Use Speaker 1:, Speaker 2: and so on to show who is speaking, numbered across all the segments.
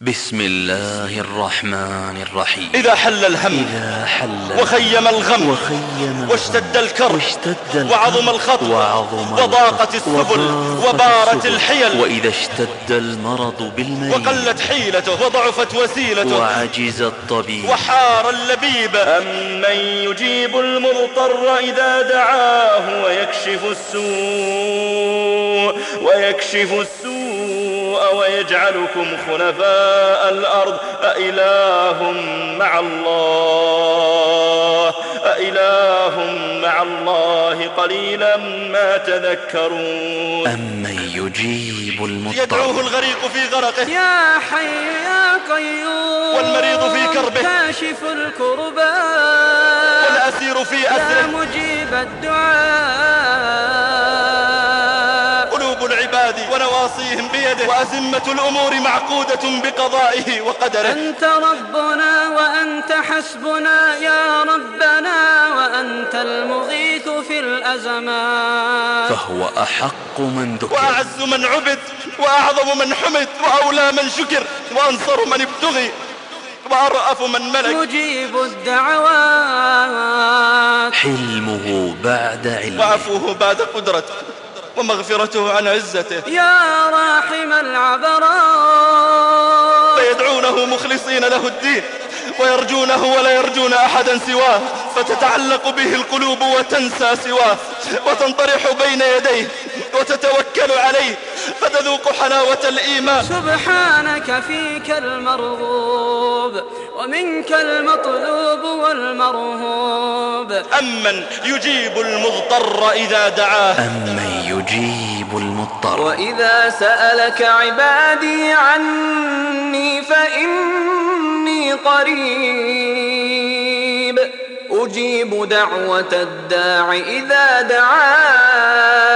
Speaker 1: بسم الله الرحمن الرحيم.
Speaker 2: إذا حل الهم
Speaker 1: إذا حل
Speaker 2: وخيم الغم
Speaker 1: وخيم
Speaker 2: واشتد الكرب
Speaker 1: واشتد
Speaker 2: وعظم الخطب
Speaker 1: وعظم
Speaker 2: وضاقت السبل وبارت الحيل
Speaker 1: وإذا اشتد المرض بالمريض
Speaker 2: وقلت حيلته وضعفت وسيلته
Speaker 1: وعجز الطبيب
Speaker 2: وحار اللبيب أمن يجيب المضطر إذا دعاه ويكشف السوء ويكشف السوء ويجعلكم خلفاء الأرض. أإله مع الله. أإله مع الله قليلا ما تذكرون.
Speaker 1: أمن يجيب المضطر
Speaker 2: يدعوه الغريق في غرقه.
Speaker 3: يا حي يا قيوم.
Speaker 2: والمريض في كربه.
Speaker 3: كاشف الكربات
Speaker 2: والأسير في
Speaker 3: يا
Speaker 2: أسره
Speaker 3: مجيب الدعاء.
Speaker 2: بيده. وأزمة الأمور معقودة بقضائه وقدره.
Speaker 3: أنت ربنا وأنت حسبنا يا ربنا وأنت المغيث في الأزمات
Speaker 1: فهو أحق من ذكر.
Speaker 2: وأعز من عبد وأعظم من حمد وأولى من شكر وأنصر من ابتغي وأرأف من ملك.
Speaker 3: مجيب الدعوات.
Speaker 1: حلمه بعد علمه.
Speaker 2: وعفوه بعد قدرته. ومغفرته عن عزته.
Speaker 3: يا راحم العبرات.
Speaker 2: فيدعونه مخلصين له الدين. ويرجونه ولا يرجون أحدا سواه فتتعلق به القلوب وتنسى سواه وتنطرح بين يديه وتتوكل عليه فتذوق حلاوة الإيمان.
Speaker 3: سبحانك فيك المرغوب ومنك المطلوب والمرهوب.
Speaker 2: أمن يجيب المضطر إذا دعاه.
Speaker 1: أمن يجيب المضطر.
Speaker 3: وإذا سألك عبادي عني فإني قريب. أجيب دعوة الداع إذا دعان.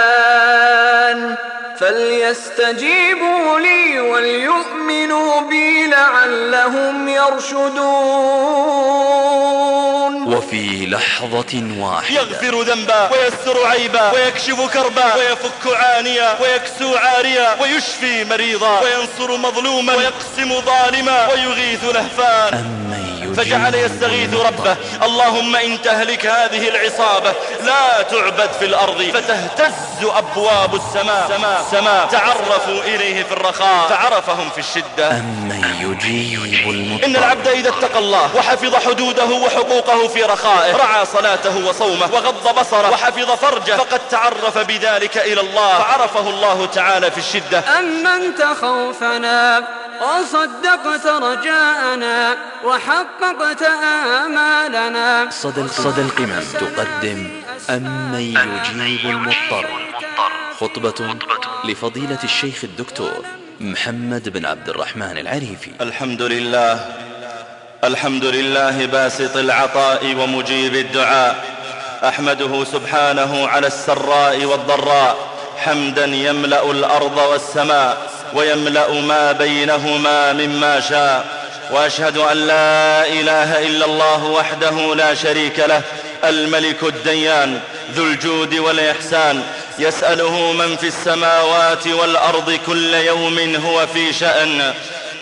Speaker 3: فليستجيبوا لي وليؤمنوا بي لعلهم يرشدون
Speaker 1: وفي لحظة واحدة
Speaker 2: يغفر ذنبا ويستر عيبا ويكشف كربا ويفك عانيا ويكسو عاريا ويشفي مريضا وينصر مظلوما ويقسم ظالما ويغيث لهفان
Speaker 1: أمن
Speaker 2: فجعل يستغيث ربه. اللهم إن تهلك هذه العصابة لا تعبد في الأرض فتهتز أبواب السماء. سماء. سماء تعرفوا إليه في الرخاء. فعرفهم في الشدة.
Speaker 1: أمن يجيب المضطر
Speaker 2: إن العبد إذا اتقى الله وحفظ حدوده وحقوقه في رخائه رعى صلاته وصومه وغض بصره وحفظ فرجه فقد تعرف بذلك إلى الله. فعرفه الله تعالى في الشدة.
Speaker 3: أمنت خوفنا وصدقت رجاءنا وحققت آمالنا.
Speaker 1: صدى صدى القمم تقدم أمن يجيب المضطر. خطبة لفضيلة الشيخ الدكتور محمد بن عبد الرحمن العريفي.
Speaker 2: الحمد لله. الحمد لله باسط العطاء ومجيب الدعاء. أحمده سبحانه على السراء والضراء. حمدا يملأ الأرض والسماء ويملأ ما بينهما مما شاء. وأشهد أن لا إله إلا الله وحده لا شريك له الملك الديان ذو الجود والإحسان. يسأله من في السماوات والأرض كل يوم هو في شأن.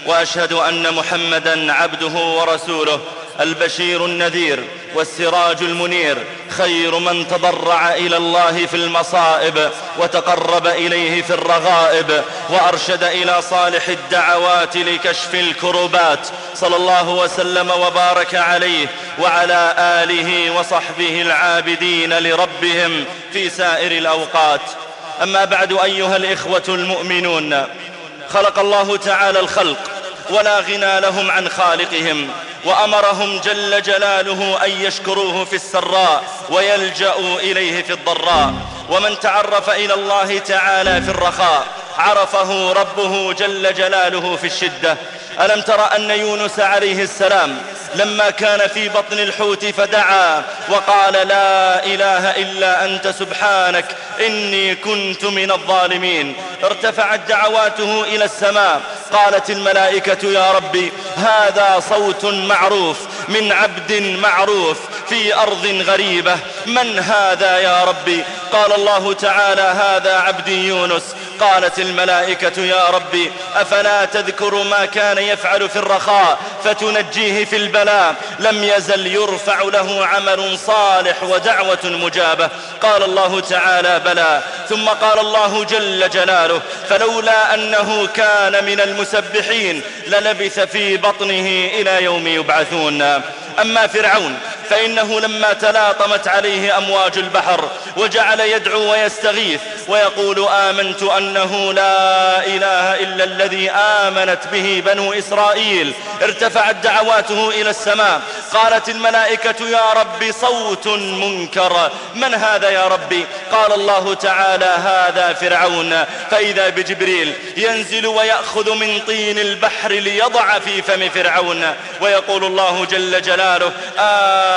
Speaker 2: وأشهد أن محمدا عبده ورسوله. البشير النذير والسراج المنير خير من تضرع إلى الله في المصائب وتقرب إليه في الرغائب وأرشد إلى صالح الدعوات لكشف الكربات. صلى الله وسلم وبارك عليه وعلى آله وصحبه العابدين لربهم في سائر الأوقات. أما بعد أيها الإخوة المؤمنون خلق الله تعالى الخلق ولا غنى لهم عن خالقهم. وأمرهم جل جلاله أن يشكروه في السراء ويلجأوا إليه في الضراء. ومن تعرف إلى الله تعالى في الرخاء عرفه ربه جل جلاله في الشدة. ألم تر أن يونس عليه السلام لما كان في بطن الحوت فدعا وقال لا إله إلا أنت سبحانك إني كنت من الظالمين. ارتفعت دعواته إلى السماء. قالت الملائكة يا ربي هذا صوت معروف من عبد معروف في أرض غريبة. من هذا يا ربي؟ قال الله تعالى هذا عبدي يونس. قالت الملائكة يا ربي أفلا تذكر ما كان يفعل في الرخاء فتنجيه في البلاء؟ لم يزل يرفع له عمل صالح ودعوة مجابة. قال الله تعالى بلى. ثم قال الله جل جلاله فلولا أنه كان من المسبحين للبث في بطنه إلى يوم يبعثون. أما فرعون فإنه لما تلاطمت عليه أمواج البحر وجعل يدعو ويستغيث ويقول آمنت أنه لا إله إلا الذي آمنت به بنو إسرائيل. ارتفعت دعواته إلى السماء. قالت الملائكة يا رب صوت منكر. من هذا يا ربي قال الله تعالى هذا فرعون. فإذا بجبريل ينزل ويأخذ من طين البحر ليضع في فم فرعون. ويقول الله جل جلاله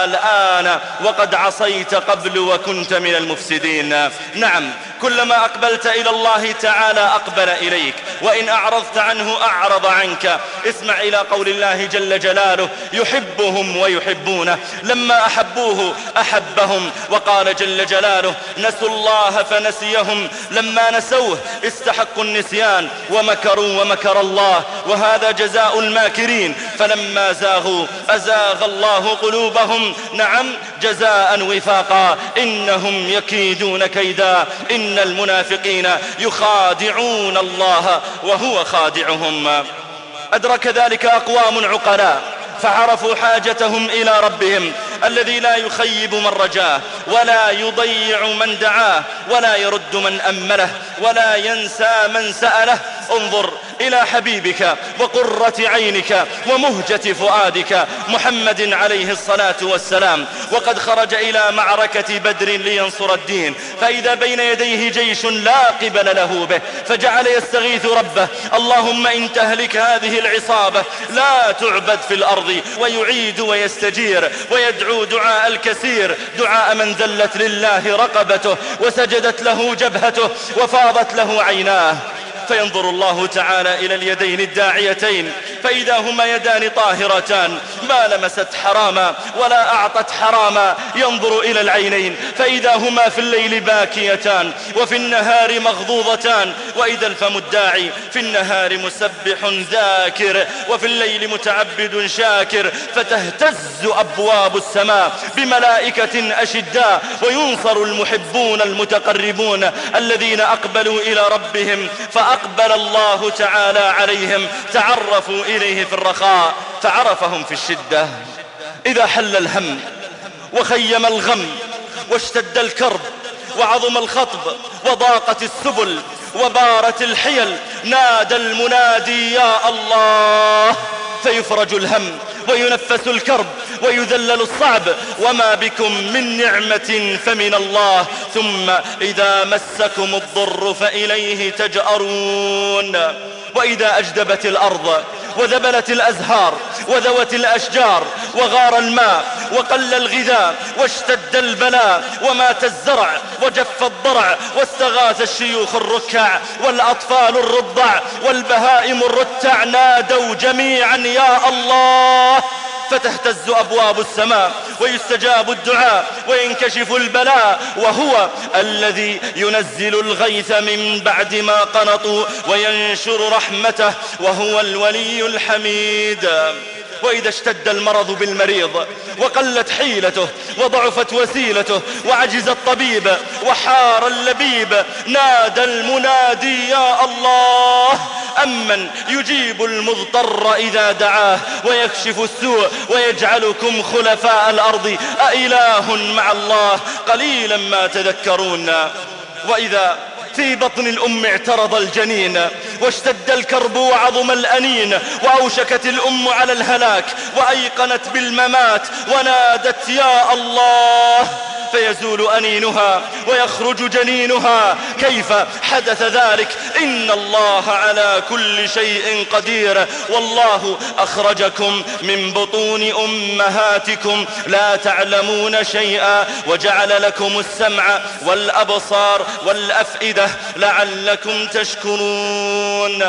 Speaker 2: الآن وقد عصيت قبل وكنت من المفسدين. نعم كلما أقبلت إلى الله تعالى أقبل إليك وإن أعرضت عنه أعرض عنك. اسمع إلى قول الله جل جلاله يحبهم ويحبونه. لما أحبوه أحبهم. وقال جل جلاله نسوا الله فنسيهم. لما نسوه استحقوا النسيان ومكروا ومكر الله وهذا جزاء الماكرين. فلما زاغوا أزاغ الله قلوبهم. نعم جزاء وفاقا. إنهم يكيدون كيدا. إن المنافقين يخادعون الله وهو خادعهم. أدرك ذلك أقوام عقلاء فعرفوا حاجتهم إلى ربهم. الذي لا يخيب من رجاه ولا يضيع من دعاه ولا يرد من أمله ولا ينسى من سأله. انظر إلى حبيبك وقرة عينك ومهجة فؤادك محمد عليه الصلاة والسلام. وقد خرج إلى معركة بدر لينصر الدين. فإذا بين يديه جيش لا قبل له به فجعل يستغيث ربه اللهم إن تهلك هذه العصابة لا تعبد في الأرض ويعيد ويستجير ويدعو دعاء الكثير دعاء من ذلت لله رقبته وسجدت له جبهته وفاضت له عيناه. فينظر الله تعالى إلى اليدين الداعيتين فإذا هما يدان طاهرتان ما لمست حراما ولا أعطت حراما ينظر إلى العينين فإذا هما في الليل باكيتان وفي النهار مغضوضتان وإذا الفم الداعي في النهار مسبح ذاكر وفي الليل متعبد شاكر فتهتز أبواب السماء بملائكة أشداء وينصر المحبون المتقربون الذين أقبلوا إلى ربهم فأقبل الله تعالى عليهم تعرفوا إليه في الرخاء فعرفهم في الشدة. إذا حل الهم وخيم الغم واشتد الكرب وعظم الخطب وضاقت السبل وبارت الحيل نادى المنادي يا الله فيفرج الهم. وينفس الكرب ويذلل الصعب. وما بكم من نعمة فمن الله. ثم إذا مسكم الضر فإليه تجأرون. وإذا أجدبت الأرض وذبلت الأزهار وذوت الأشجار وغار الماء وقل الغذاء واشتد البلاء ومات الزرع وجف الضرع واستغاث الشيوخ الركع والأطفال الرضع والبهائم الرتع نادوا جميعا يا الله. فتهتز أبواب السماء ويستجاب الدعاء وينكشف البلاء وهو الذي ينزل الغيث من بعد ما قنطوا وينشر رحمته وهو الولي الحميد. وإذا اشتد المرض بالمريض وقلت حيلته وضعفت وسيلته وعجز الطبيب وحار اللبيب نادى المنادي يا الله! أمن يجيب المضطر إذا دعاه ويكشف السوء ويجعلكم خلفاء الأرض أإله مع الله؟ قليلا ما تذكرون. وإذا في بطن الأم اعترض الجنين واشتد الكرب وعظم الأنين وأوشكت الأم على الهلاك وأيقنت بالممات ونادت يا الله فيزول أنينها ويخرج جنينها كيف حدث ذلك؟ إن الله على كل شيء قدير والله أخرجكم من بطون أمهاتكم لا تعلمون شيئا وجعل لكم السمع والأبصار والأفئدة لعلكم تشكرون.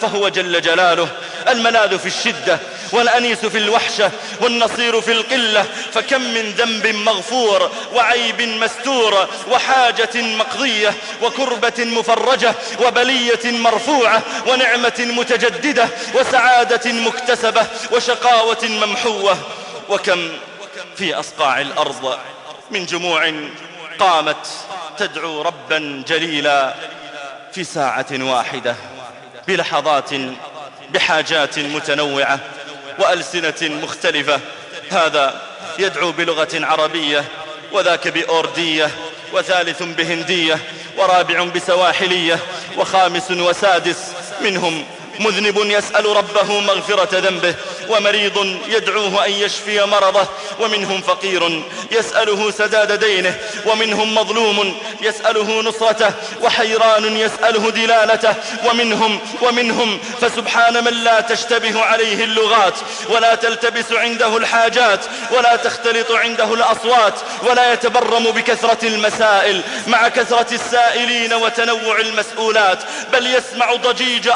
Speaker 2: فهو جل جلاله الملاذ في الشدة والأنيس في الوحشة والنصير في القلة. فكم من ذنب مغفور وعيب مستور وحاجة مقضية وكربة مفرجة وبلية مرفوعة ونعمة متجددة وسعادة مكتسبة وشقاوة ممحوة. وكم في أصقاع الأرض من جموع قامت تدعو ربا جليلا في ساعة واحدة بلحظات بحاجات متنوعة وألسنة مختلفة. هذا يدعو بلغة عربية وذاك بأوردية وثالث بهندية ورابع بسواحلية وخامس وسادس منهم مذنب يسأل ربه مغفرة ذنبه ومريض يدعوه أن يشفي مرضه ومنهم فقير يسأله سداد دينه ومنهم مظلوم يسأله نصرته وحيران يسأله دلالته ومنهم ومنهم فسبحان من لا تشتبه عليه اللغات ولا تلتبس عنده الحاجات ولا تختلط عنده الأصوات ولا يتبرم بكثرة المسائل مع كثرة السائلين وتنوع المسؤولات بل يسمع ضجيج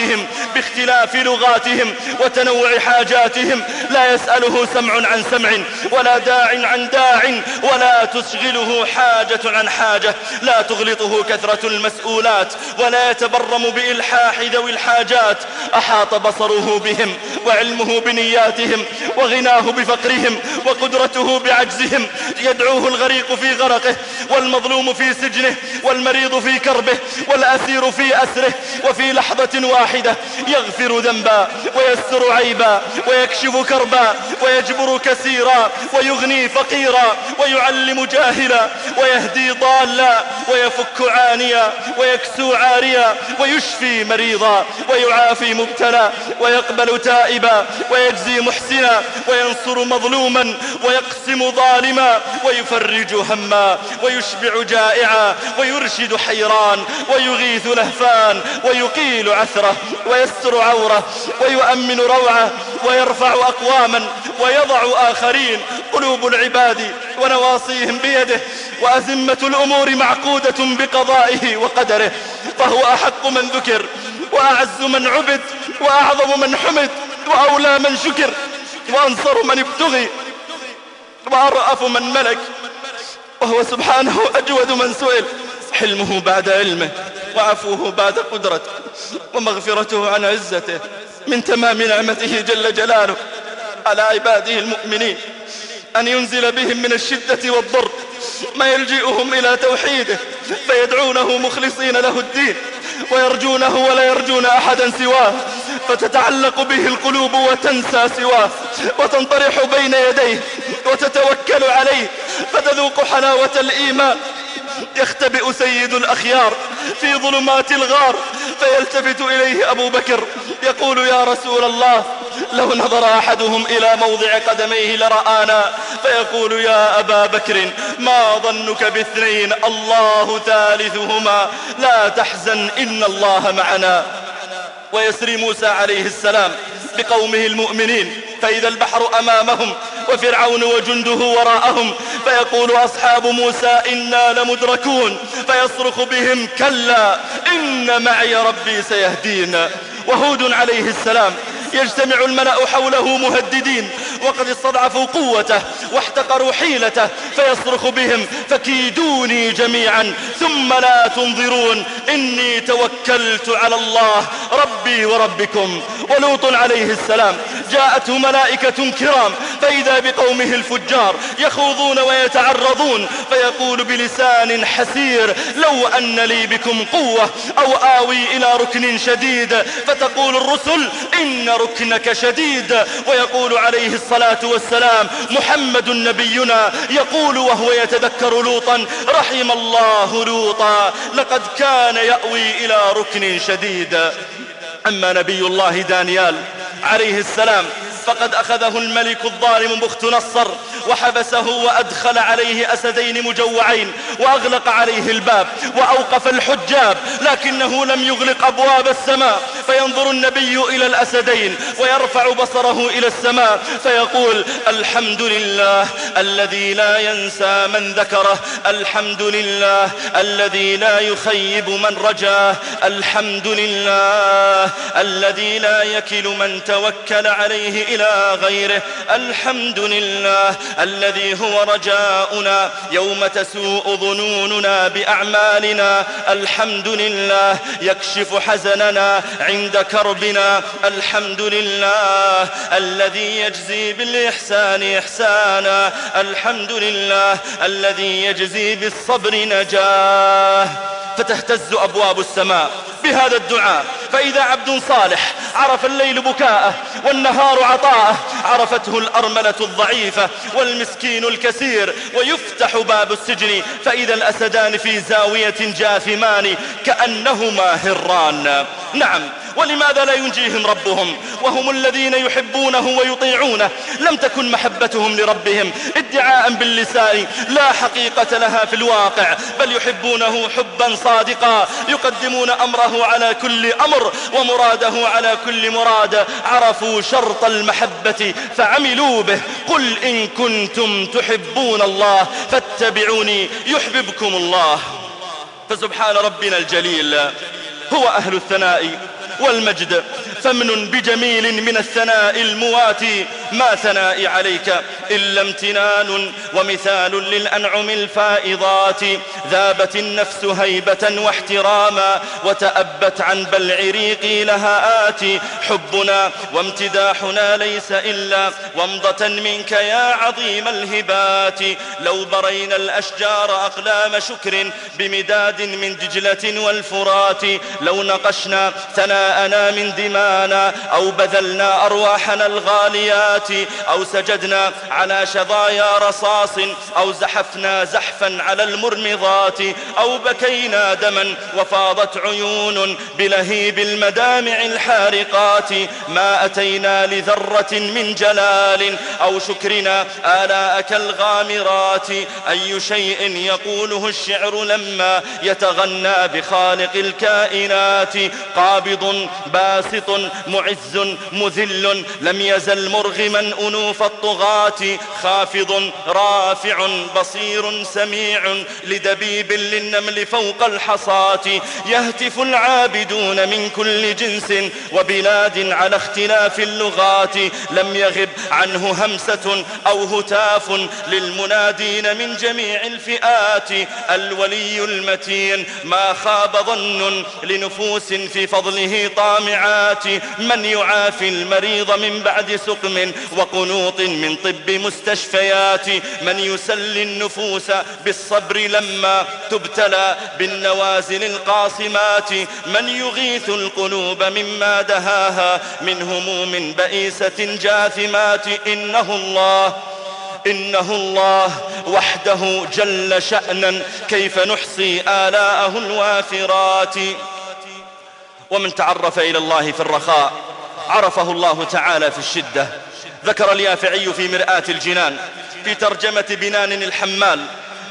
Speaker 2: أصواتهم باختلاف لغاتهم وتنوع حاجاتهم. لا يسأله سمع عن سمع ولا داع عن داع ولا تشغله حاجة عن حاجة. لا تغلطه كثرة المسؤولات ولا يتبرم بإلحاح ذوي الحاجات. أحاط بصره بهم وعلمه بنياتهم وغناه بفقرهم وقدرته بعجزهم. يدعوه الغريق في غرقه والمظلوم في سجنه والمريض في كربه والأسير في أسره. وفي لحظة واحدة يغفر ذنبا ويستر عيبا ويكشف كربا ويجبر كثيرا ويغني فقيرا ويعلم جاهلا ويهدي ضالا ويفك عانيا ويكسو عاريا ويشفي مريضا ويعافي مبتلى ويقبل تائبا ويجزي محسنا وينصر مظلوما ويقسم ظالما ويفرج هما ويشبع جائعا ويرشد حيران ويغيث لهفان ويقيل عثره ويستر عوره ويؤمن روعه ويرفع أقواما ويضع آخرين قلوب العباد ونواصيهم بيده وأزمة الأمور معقودة بقضائه وقدره فهو أحق من ذكر وأعز من عبد وأعظم من حمد وأولى من شكر وأنصر من ابتغي وأرأف من ملك وهو سبحانه أجود من سئل حلمه بعد علمه وعفوه بعد قدرته ومغفرته عن عزته من تمام نعمته جل جلاله على عباده المؤمنين. أن ينزل بهم من الشدة والضر ما يلجئهم إلى توحيده فيدعونه مخلصين له الدين ويرجونه ولا يرجون أحدا سواه. فتتعلق به القلوب وتنسى سواه وتنطرح بين يديه وتتوكل عليه. فتذوق حلاوة الإيمان يختبئ سيد الأخيار في ظلمات الغار فيلتفت إليه أبو بكر يقول يا رسول الله لو نظر أحدهم إلى موضع قدميه لرآنا فيقول يا أبا بكر ما ظنك باثنين الله ثالثهما لا تحزن إن الله معنا. ويسري موسى عليه السلام بقومه المؤمنين فإذا البحر أمامهم وفرعون وجنده وراءهم فيقول أصحاب موسى إنا لمدركون فيصرخ بهم كلا إن معي ربي سيهدين. وهود عليه السلام يجتمع الملأ حوله مهددين وقد استضعفوا قوته واحتقروا حيلته فيصرخ بهم فكيدوني جميعا ثم لا تنظرون إني توكلت على الله ربي وربكم. ولوط عليه السلام جاءته ملائكة كرام فإذا بقومه الفجار يخوضون ويتعرضون فيقول بلسان حسير لو أن لي بكم قوة أو آوي إلى ركن شديد فتقول الرسل إن ركنك شديد ويقول عليه الصلاة والسلام محمد نبينا يقول وهو يتذكر لوطا رحم الله لوطا لقد كان يأوي إلى ركن شديد. أما نبي الله دانيال عليه السلام فقد أخذه الملك الظالم بخت نصر وحبسه وأدخل عليه أسدين مجوعين وأغلق عليه الباب وأوقف الحجاب لكنه لم يغلق أبواب السماء. فينظر النبي إلى الأسدين ويرفع بصره إلى السماء فيقول الحمد لله الذي لا ينسى من ذكره الحمد لله الذي لا يخيب من رجاه الحمد لله الذي لا يكل من توكل عليه إلى غيره. الحمد لله الذي هو رجاؤنا يوم تسوء ظنوننا بأعمالنا. الحمد لله يكشف حزننا عند كربنا. الحمد لله الذي يجزي بالإحسان إحسانا. الحمد لله الذي يجزي بالصبر نجاه. فتهتز أبواب السماء بهذا الدعاء. فإذا عبد صالح عرف الليل بكاءه والنهار عطاءه عرفته الأرملة الضعيفة والمسكين الكثير ويفتح باب السجن. فإذا الأسدان في زاوية جاثمان كأنهما هران. نعم ولماذا لا ينجيهم ربهم؟ وهم الذين يحبونه ويطيعونه. لم تكن محبتهم لربهم ادعاء باللسان. لا حقيقة لها في الواقع بل يحبونه حبا صادقا. يقدمون أمره على كل أمر ومراده على كل مراد. عرفوا شرط المحبة فعملوا به. قل إن كنتم تحبون الله فاتبعوني يحببكم الله. فسبحان ربنا الجليل. هو أهل الثناء. والمجد. فمن بجميل من الثناء المواتي ما ثنائي عليك إلا امتنان ومثال للأنعم الفائضات. ذابت النفس هيبة واحتراما وتأبت عن بلع ريقي لها آتي حبنا وامتداحنا ليس إلا ومضة منك يا عظيم الهبات. لو برينا الأشجار أقلام شكر بمداد من دجلة والفرات. لو نقشنا ثناءنا من دمانا أو بذلنا أرواحنا الغاليات أو سجدنا على شظايا رصاص أو زحفنا زحفا على المرمضات أو بكينا دما وفاضت عيون بلهيب المدامع الحارقات ما أتينا لذرة من جلال أو شكرنا آلاءك الغامرات أي شيء يقوله الشعر لما يتغنى بخالق الكائنات قابض باسط معز مذل لم يزل مرغما أنوف الطغاة خافض رافع بصير سميع لدبيب للنمل فوق الحصاة. يهتف العابدون من كل جنس وبلاد على اختلاف اللغات. لم يغب عنه همسة أو هتاف للمنادين من جميع الفئات. الولي المتين ما خاب ظن لنفوس في فضله طامعات من يعافي المريض من بعد سقم وقنوط من طب مستشفيات من يسلي النفوس بالصبر لما تبتلى بالنوازل القاصمات من يغيث القلوب مما دهاها من هموم بئيسة جاثمات إنه الله إنه الله وحده جل شأنا كيف نحصي آلاءه الوافرات ومن تعرف إلى الله في الرخاء عرفه الله تعالى في الشدة. ذكر اليافعي في مرآة الجنان في ترجمة بنان الحمال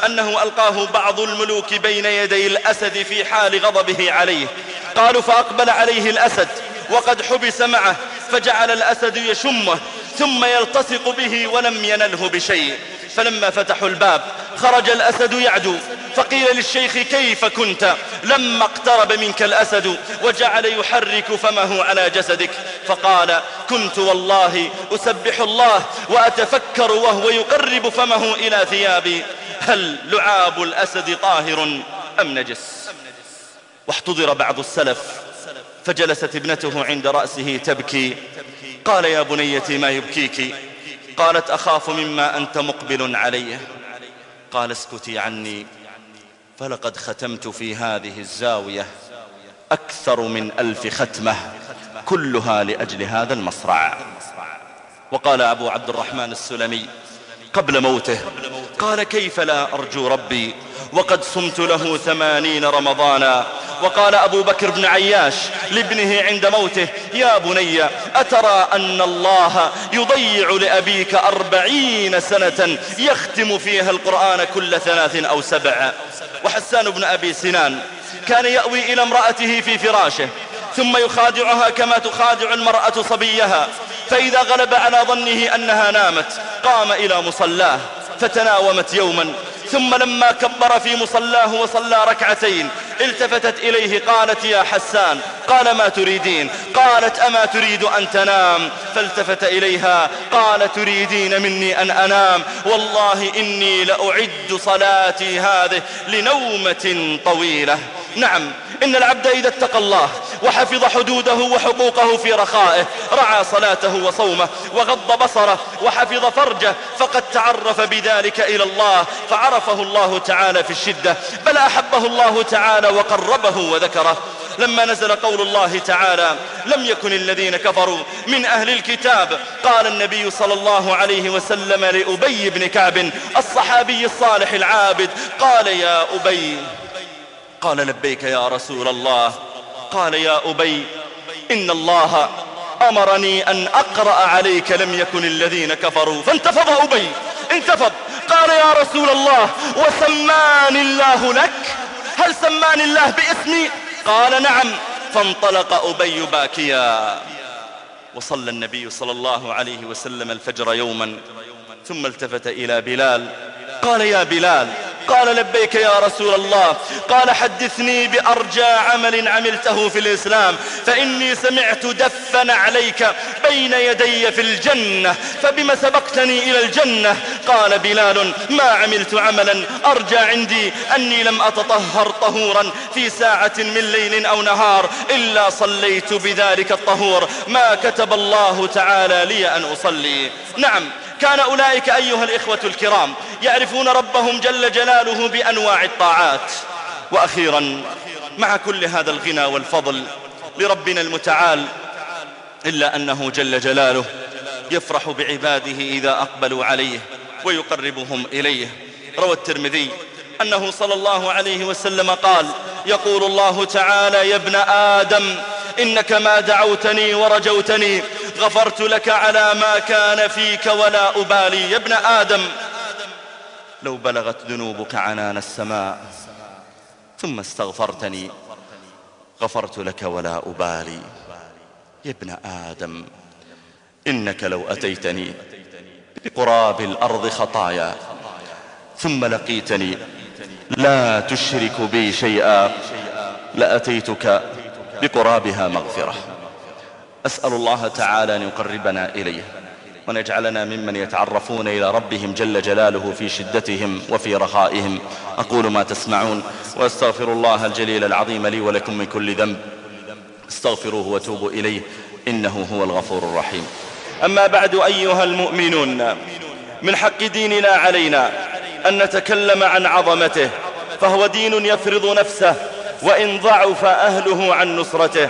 Speaker 2: أنه ألقاه بعض الملوك بين يدي الأسد في حال غضبه عليه. قالوا فأقبل عليه الأسد وقد حبس معه فجعل الأسد يشمه ثم يلتصق به ولم ينله بشيء. فلما فتحوا الباب خرج الأسد يعدو فقيل للشيخ كيف كنت؟ لما اقترب منك الأسد وجعل يحرك فمه على جسدك. فقال كنت والله أسبح الله وأتفكر وهو يقرب فمه إلى ثيابي. هل لعاب الأسد طاهر أم نجس؟ واحتضر بعض السلف فجلست ابنته عند رأسه تبكي. قال يا بنيتي ما يبكيك؟ قالت أخاف مما أنت مقبل عليه قال اسكتي عني فلقد ختمت في هذه الزاوية أكثر من ألف ختمة كلها لأجل هذا المصرع. وقال أبو عبد الرحمن السلمي قبل موته قال كيف لا أرجو ربي وقد صمت له ثمانين رمضانا. وقال أبو بكر بن عياش لابنه عند موته يا بني أترى أن الله يضيع لأبيك أربعين سنة يختم فيها القرآن كل ثلاث أو سبع. وحسان بن أبي سنان كان يأوي إلى امرأته في فراشه ثم يخادعها كما تخادع المرأة صبيها. فإذا غلب على ظنه أنها نامت قام إلى مصلاه فتناومت يوما ثم لما كبر في مصلاه وصلى ركعتين التفتت إليه قالت يا حسان قال ما تريدين؟ قالت أما تريد أن تنام؟ فالتفت إليها قال تريدين مني أن أنام؟ والله إني لأعد صلاتي هذه لنومة طويلة. نعم إن العبد إذا اتقى الله وحفظ حدوده وحقوقه في رخائه رعى صلاته وصومه وغض بصره وحفظ فرجه فقد تعرف بذلك إلى الله فعرفه الله تعالى في الشدة بل أحبه الله تعالى وقربه وذكره. لما نزل قول الله تعالى لم يكن الذين كفروا من أهل الكتاب قال النبي صلى الله عليه وسلم لأبي بن كعب الصحابي الصالح العابد قال يا أبي قال لبيك يا رسول الله. قال يا أبي إن الله أمرني أن أقرأ عليك لم يكن الذين كفروا. فانتفض أبي انتفض. قال يا رسول الله وسماني الله لك؟ هل سماني الله باسمي؟ قال نعم. فانطلق أبي باكيا. وصلى النبي صلى الله عليه وسلم الفجر يوما ثم التفت إلى بلال. قال يا بلال قال لبيك يا رسول الله قال حدثني بأرجى عمل عملته في الإسلام فإني سمعت دفا عليك بين يدي في الجنة فبما سبقتني إلى الجنة؟ قال بلال ما عملت عملا أرجى عندي أني لم أتطهر طهورا في ساعة من ليل أو نهار إلا صليت بذلك الطهور ما كتب الله تعالى لي أن أصلي. نعم كان أولئك أيها الإخوة الكرام يعرفون ربهم جل جلاله بأنواع الطاعات. وأخيرا مع كل هذا الغنى والفضل لربنا المتعال إلا أنه جل جلاله يفرح بعباده إذا أقبلوا عليه ويقربهم إليه. روى الترمذي أنه صلى الله عليه وسلم قال يقول الله تعالى يا ابن آدم إنك ما دعوتني ورجوتني غفرت لك على ما كان فيك ولا أبالي. يا ابن آدم لو بلغت ذنوبك عنان السماء ثم استغفرتني غفرت لك ولا أبالي. يا ابن آدم إنك لو أتيتني بقراب الأرض خطايا ثم لقيتني لا تشرك بي شيئا لأتيتك بقرابها مغفرة. أسأل الله تعالى أن يقربنا إليه وأن يجعلنا ممن يتعرفون إلى ربهم جل جلاله في شدتهم وفي رخائهم. أقول ما تسمعون وأستغفر الله الجليل العظيم لي ولكم من كل ذنب. استغفروه وتوبوا إليه إنه هو الغفور الرحيم. أما بعد أيها المؤمنون من حق ديننا علينا أن نتكلم عن عظمته فهو دين يفرض نفسه وإن ضعف أهله عن نصرته.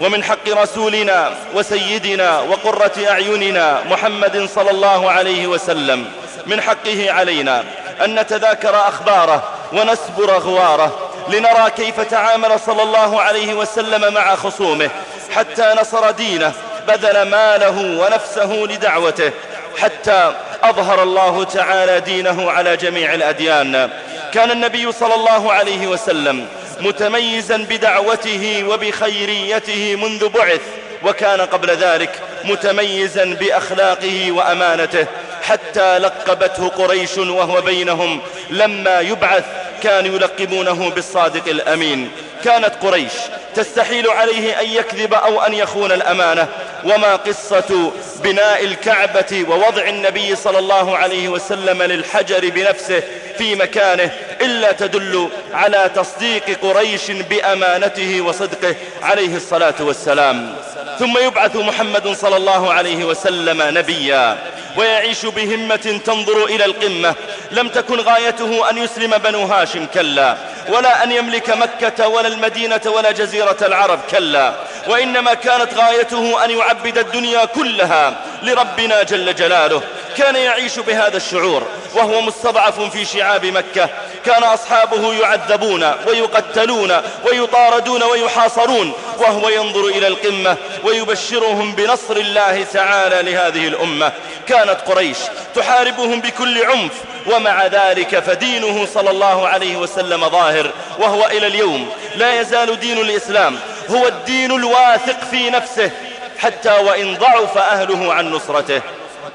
Speaker 2: ومن حق رسولنا وسيدنا وقرة أعيننا محمد صلى الله عليه وسلم. من حقه علينا أن نتذاكر أخباره ونسبر غواره لنرى كيف تعامل صلى الله عليه وسلم مع خصومه حتى نصر دينه بذل ماله ونفسه لدعوته حتى أظهر الله تعالى دينه على جميع الأديان. كان النبي صلى الله عليه وسلم متميزا بدعوته وبخيريته منذ بعث وكان قبل ذلك متميزا بأخلاقه وأمانته. حتى لقبته قريش وهو بينهم. لما يبعث كانوا يلقبونه بالصادق الأمين. كانت قريش تستحيل عليه أن يكذب أو أن يخون الأمانة. وما قصة بناء الكعبة ووضع النبي صلى الله عليه وسلم للحجر بنفسه في مكانه إلا تدل على تصديق قريش بأمانته وصدقه عليه الصلاة والسلام. ثم يبعث محمد صلى الله عليه وسلم نبيا ويعيش بهمة تنظر إلى القمة. لم تكن غايته أن يسلم بنو هاشم كلا ولا أن يملك مكة ولا المدينة ولا جزيرة العرب كلا وإنما كانت غايته أن يعبد الدنيا كلها لربنا جل جلاله. كان يعيش بهذا الشعور وهو مستضعف في شعاب مكة. كان أصحابه يعذبون ويقتلون ويطاردون ويحاصرون وهو ينظر إلى القمة ويبشرهم بنصر الله تعالى لهذه الأمة. كانت قريش تحاربهم بكل عنف ومع ذلك فدينه صلى الله عليه وسلم ظاهر وهو إلى اليوم لا يزال دين الإسلام هو الدين الواثق في نفسه حتى وإن ضعف أهله عن نصرته.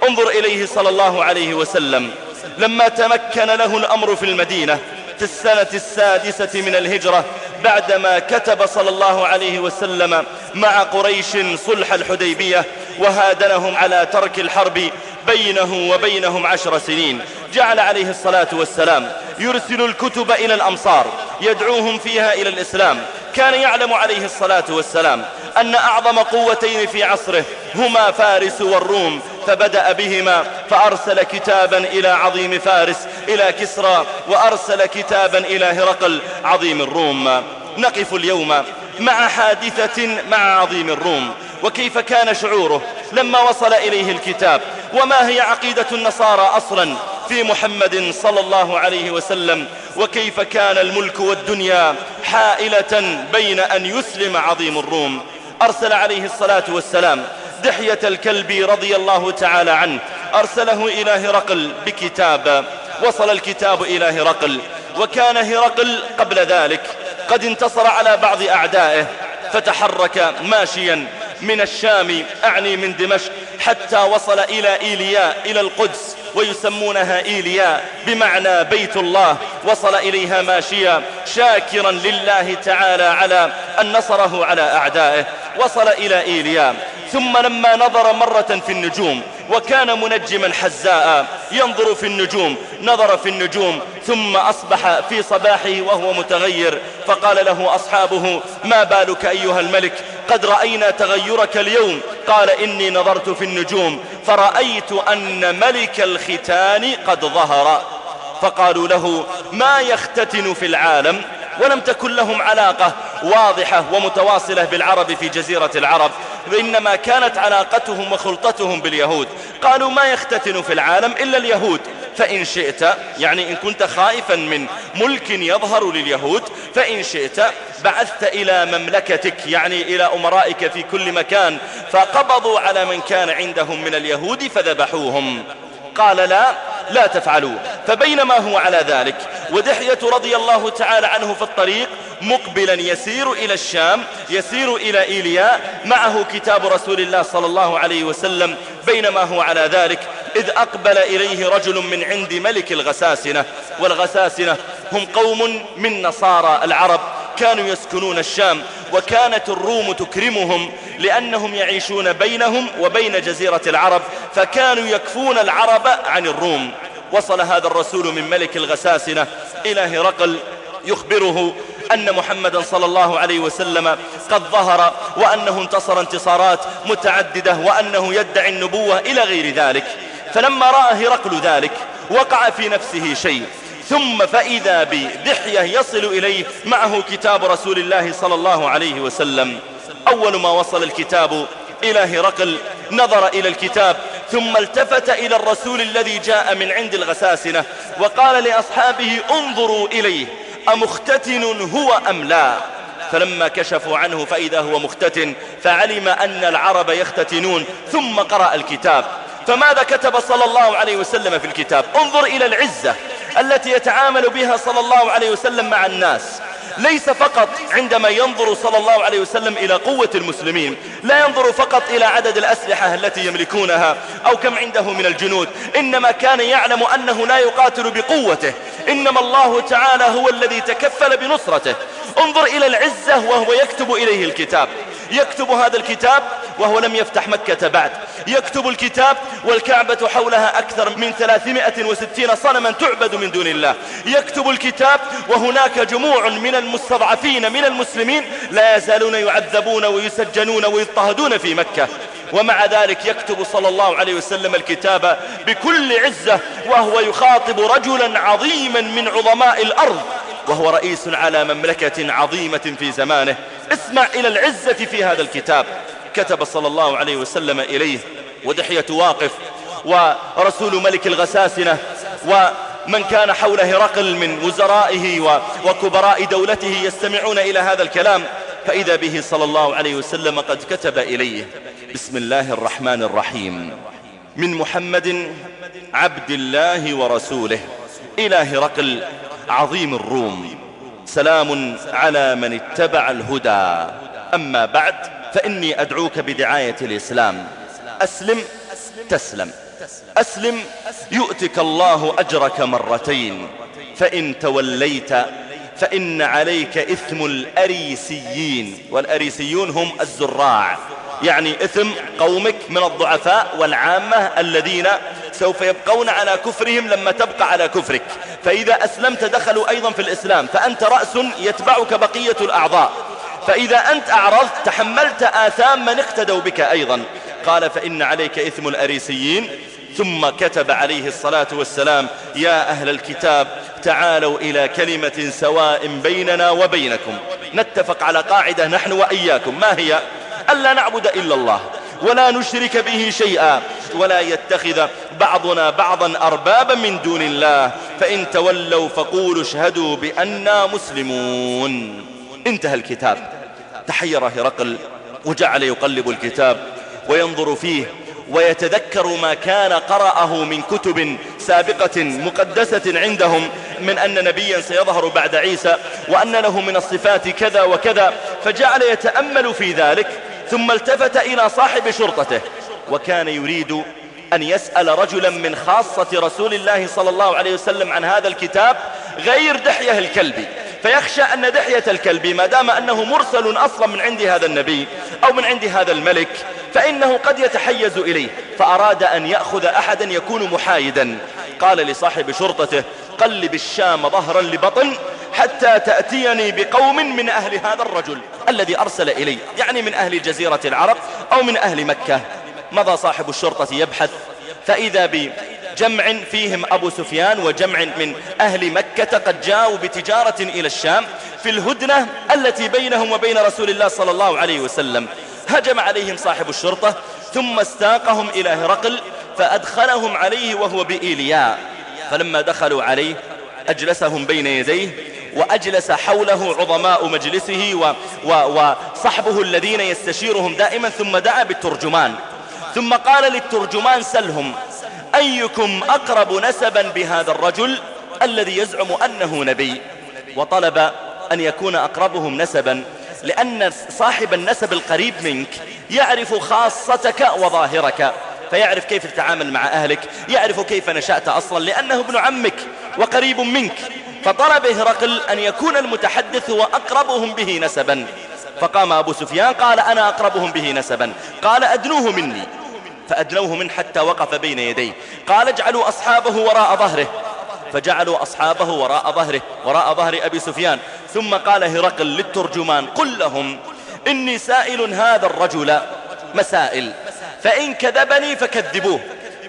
Speaker 2: انظر إليه صلى الله عليه وسلم لما تمكن له الأمر في المدينة في السنة السادسة من الهجرة بعدما كتب صلى الله عليه وسلم مع قريش صلح الحديبية وهادنهم على ترك الحرب بينه وبينهم عشر سنين. جعل عليه الصلاة والسلام يرسل الكتب إلى الأمصار يدعوهم فيها إلى الإسلام. كان يعلم عليه الصلاة والسلام أن أعظم قوتين في عصره هما فارس والروم فبدأ بهما فأرسل كتابا إلى عظيم فارس إلى كسرى وأرسل كتابا إلى هرقل عظيم الروم. نقف اليوم مع حادثة مع عظيم الروم. وكيف كان شعوره لما وصل إليه الكتاب وما هي عقيدة النصارى أصلا في محمد صلى الله عليه وسلم وكيف كان الملك والدنيا حائلة بين أن يسلم عظيم الروم. أرسل عليه الصلاة والسلام دحية الكلب رضي الله تعالى عنه. أرسله إلى هرقل بكتاب. وصل الكتاب إلى هرقل. وكان هرقل قبل ذلك. قد انتصر على بعض أعدائه. فتحرك ماشيا. من الشام أعني من دمشق حتى وصل إلى إيلياء إلى القدس. ويسمونها إيلياء بمعنى بيت الله. وصل إليها ماشيا شاكرا لله تعالى على أن نصره على أعدائه. وصل إلى إيلياء ثم لما نظر مرة في النجوم وكان منجما حزاء ينظر في النجوم نظر في النجوم ثم أصبح في صباحه وهو متغير. فقال له أصحابه ما بالك أيها الملك؟ قد رأينا تغيرك اليوم. قال إني نظرت في النجوم. فرأيت أن ملك الختان قد ظهر فقالوا له ما يختتن في العالم؟ ولم تكن لهم علاقة واضحة ومتواصلة بالعرب في جزيرة العرب وإنما كانت علاقتهم وخلطتهم باليهود. قالوا ما يختتن في العالم إلا اليهود. فإن شئت يعني إن كنت خائفا من ملك يظهر لليهود فإن شئت بعثت إلى مملكتك يعني إلى أمرائك في كل مكان فقبضوا على من كان عندهم من اليهود فذبحوهم. قال لا لا تفعلوا. فبينما هو على ذلك ودحية رضي الله تعالى عنه في الطريق مقبلا يسير إلى الشام يسير إلى إيلياء معه كتاب رسول الله صلى الله عليه وسلم. بينما هو على ذلك إذ أقبل إليه رجل من عند ملك الغساسنة. والغساسنة هم قوم من نصارى العرب. كانوا يسكنون الشام وكانت الروم تكرمهم لأنهم يعيشون بينهم وبين جزيرة العرب فكانوا يكفون العرب عن الروم. وصل هذا الرسول من ملك الغساسنة إلى هرقل يخبره أن محمدا صلى الله عليه وسلم قد ظهر وأنه انتصر انتصارات متعددة وأنه يدعي النبوة إلى غير ذلك. فلما رأى هرقل ذلك وقع في نفسه شيء. ثم فإذا بدحية يصل إليه معه كتاب رسول الله صلى الله عليه وسلم. أول ما وصل الكتاب إلى هرقل نظر إلى الكتاب ثم التفت إلى الرسول الذي جاء من عند الغساسنة وقال لأصحابه انظروا إليه أمختتن هو أم لا؟ فلما كشفوا عنه فإذا هو مختتن فعلم أن العرب يختتنون ثم قرأ الكتاب. فماذا كتب صلى الله عليه وسلم في الكتاب؟ انظر إلى العزة التي يتعامل بها صلى الله عليه وسلم مع الناس. ليس فقط عندما ينظر صلى الله عليه وسلم إلى قوة المسلمين لا ينظر فقط إلى عدد الأسلحة التي يملكونها أو كم عنده من الجنود إنما كان يعلم أنه لا يقاتل بقوته إنما الله تعالى هو الذي تكفل بنصرته. انظر إلى العزة وهو يكتب إليه الكتاب. يكتب هذا الكتاب وهو لم يفتح مكة بعد. يكتب الكتاب والكعبة حولها أكثر من 360 صنما تعبد من دون الله. يكتب الكتاب وهناك جموع من المستضعفين من المسلمين لا يزالون يعذبون ويسجنون ويضطهدون في مكة. ومع ذلك يكتب صلى الله عليه وسلم الكتاب بكل عزة وهو يخاطب رجلا عظيما من عظماء الأرض وهو رئيس على مملكة عظيمة في زمانه. اسمع إلى العزة في هذا الكتاب. كتب صلى الله عليه وسلم إليه ودحية واقف ورسول ملك الغساسنة ومن كان حول هرقل من وزرائه وكبراء دولته يستمعون إلى هذا الكلام فإذا به صلى الله عليه وسلم قد كتب إليه. بسم الله الرحمن الرحيم. من محمد عبد الله ورسوله إلى هرقل عظيم الروم. سلام على من اتبع الهدى. أما بعد فإني أدعوك بدعاية الإسلام. أسلم تسلم. أسلم يؤتك الله أجرك مرتين. فإن توليت فإن عليك إثم الأريسيين. والأريسيون هم الزراع. يعني إثم قومك من الضعفاء والعامة الذين سوف يبقون على كفرهم لما تبقى على كفرك. فإذا أسلمت دخلوا أيضا في الإسلام فأنت رأس يتبعك بقية الأعضاء. فإذا أنت أعرضت تحملت آثام من اقتدوا بك أيضا. قال فإن عليك إثم الأريسيين. ثم كتب عليه الصلاة والسلام يا أهل الكتاب تعالوا إلى كلمة سواء بيننا وبينكم. نتفق على قاعدة نحن وإياكم. ما هي؟ ألا نعبد إلا الله ولا نشرك به شيئا ولا يتخذ بعضنا بعضا أربابا من دون الله فإن تولوا فقولوا اشهدوا بأننا مسلمون. انتهى الكتاب. تحير هرقل وجعل يقلب الكتاب وينظر فيه ويتذكر ما كان قرأه من كتب سابقة مقدسة عندهم من أن نبيا سيظهر بعد عيسى وأن له من الصفات كذا وكذا فجعل يتأمل في ذلك ثم التفت إلى صاحب شرطته وكان يريد أن يسأل رجلا من خاصة رسول الله صلى الله عليه وسلم عن هذا الكتاب غير دحية الكلبي فيخشى أن دحية الكلبي ما دام أنه مرسل أصلا من عند هذا النبي أو من عند هذا الملك فإنه قد يتحيز إليه فأراد أن يأخذ أحدا يكون محايدا. قال لصاحب شرطته قلب الشام ظهرا لبطن حتى تأتيني بقوم من أهل هذا الرجل الذي أرسل إلي يعني من أهل جزيرة العرب أو من أهل مكة. مضى صاحب الشرطة يبحث فإذا بجمع فيهم أبو سفيان وجمع من أهل مكة قد جاءوا بتجارة إلى الشام في الهدنة التي بينهم وبين رسول الله صلى الله عليه وسلم. هجم عليهم صاحب الشرطة ثم استاقهم إلى هرقل فأدخلهم عليه وهو بإيلياء. فلما دخلوا عليه أجلسهم بين يديه وأجلس حوله عظماء مجلسه وصحبه الذين يستشيرهم دائما ثم دعا بالترجمان. ثم قال للترجمان سلهم أيكم أقرب نسبا بهذا الرجل الذي يزعم أنه نبي؟ وطلب أن يكون أقربهم نسبا لأن صاحب النسب القريب منك يعرف خاصتك وظاهرك. فيعرف كيف تتعامل مع أهلك يعرف كيف نشأت أصلا لأنه ابن عمك وقريب منك. فطلب هرقل أن يكون المتحدث وأقربهم به نسبا. فقام أبو سفيان قال أنا أقربهم به نسبا. قال أدنوه مني. فأدنوه من حتى وقف بين يديه. قال اجعلوا أصحابه وراء ظهره. فجعلوا أصحابه وراء ظهره وراء ظهر أبي سفيان. ثم قال هرقل للترجمان قل لهم إني سائل هذا الرجل مسائل. فإن كذبني فكذبوه.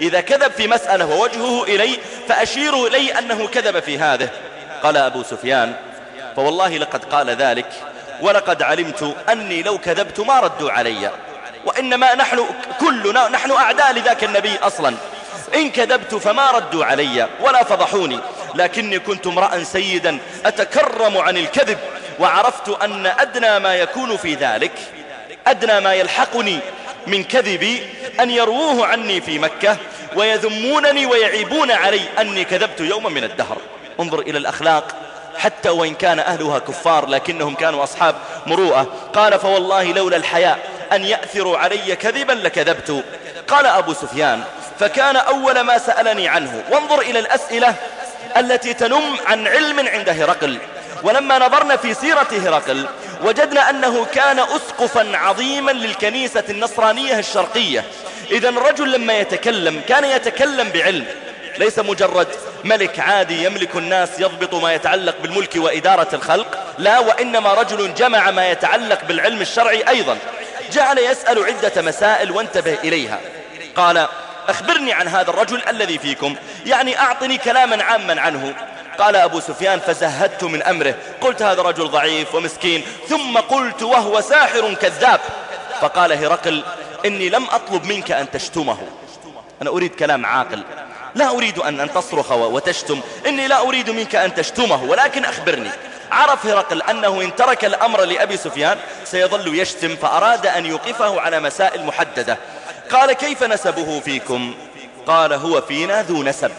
Speaker 2: إذا كذب في مسألة ووجهه إلي فأشيروا إلي أنه كذب في هذا قال أبو سفيان فوالله لقد قال ذلك ولقد علمت أني لو كذبت ما ردوا علي وإنما نحن كلنا نحن أعداء لذاك النبي أصلا. إن كذبت فما ردوا علي ولا فضحوني لكني كنت امرأ سيدا أتكرم عن الكذب وعرفت أن أدنى ما يكون في ذلك أدنى ما يلحقني من كذبي أن يرووه عني في مكة ويذمونني ويعيبون علي أني كذبت يوما من الدهر. انظر إلى الأخلاق. حتى وإن كان أهلها كفار لكنهم كانوا أصحاب مروءة. قال فوالله لولا الحياء أن يأثروا علي كذبا لكذبت. قال أبو سفيان فكان أول ما سألني عنه. وانظر إلى الأسئلة التي تنم عن علم عند هرقل. ولما نظرنا في سيرة هرقل وجدنا أنه كان أسقفا عظيما للكنيسة النصرانية الشرقية. إذا الرجل لما يتكلم كان يتكلم بعلم. ليس مجرد ملك عادي يملك الناس يضبط ما يتعلق بالملك وإدارة الخلق لا وإنما رجل جمع ما يتعلق بالعلم الشرعي أيضا. جعل يسأل عدة مسائل وانتبه إليها. قال أخبرني عن هذا الرجل الذي فيكم يعني أعطني كلاما عاما عنه. قال أبو سفيان فزهدت من أمره. قلت هذا رجل ضعيف ومسكين. ثم قلت وهو ساحر كذاب. فقال هرقل إني لم أطلب منك أن تشتمه. أنا أريد كلام عاقل. لا أريد أن تصرخ وتشتم. إني لا أريد منك أن تشتمه ولكن أخبرني. عرف هرقل أنه إن ترك الأمر لأبي سفيان سيظل يشتم فأراد أن يوقفه على مسائل محددة. قال كيف نسبه فيكم؟ قال هو فينا ذو نسب.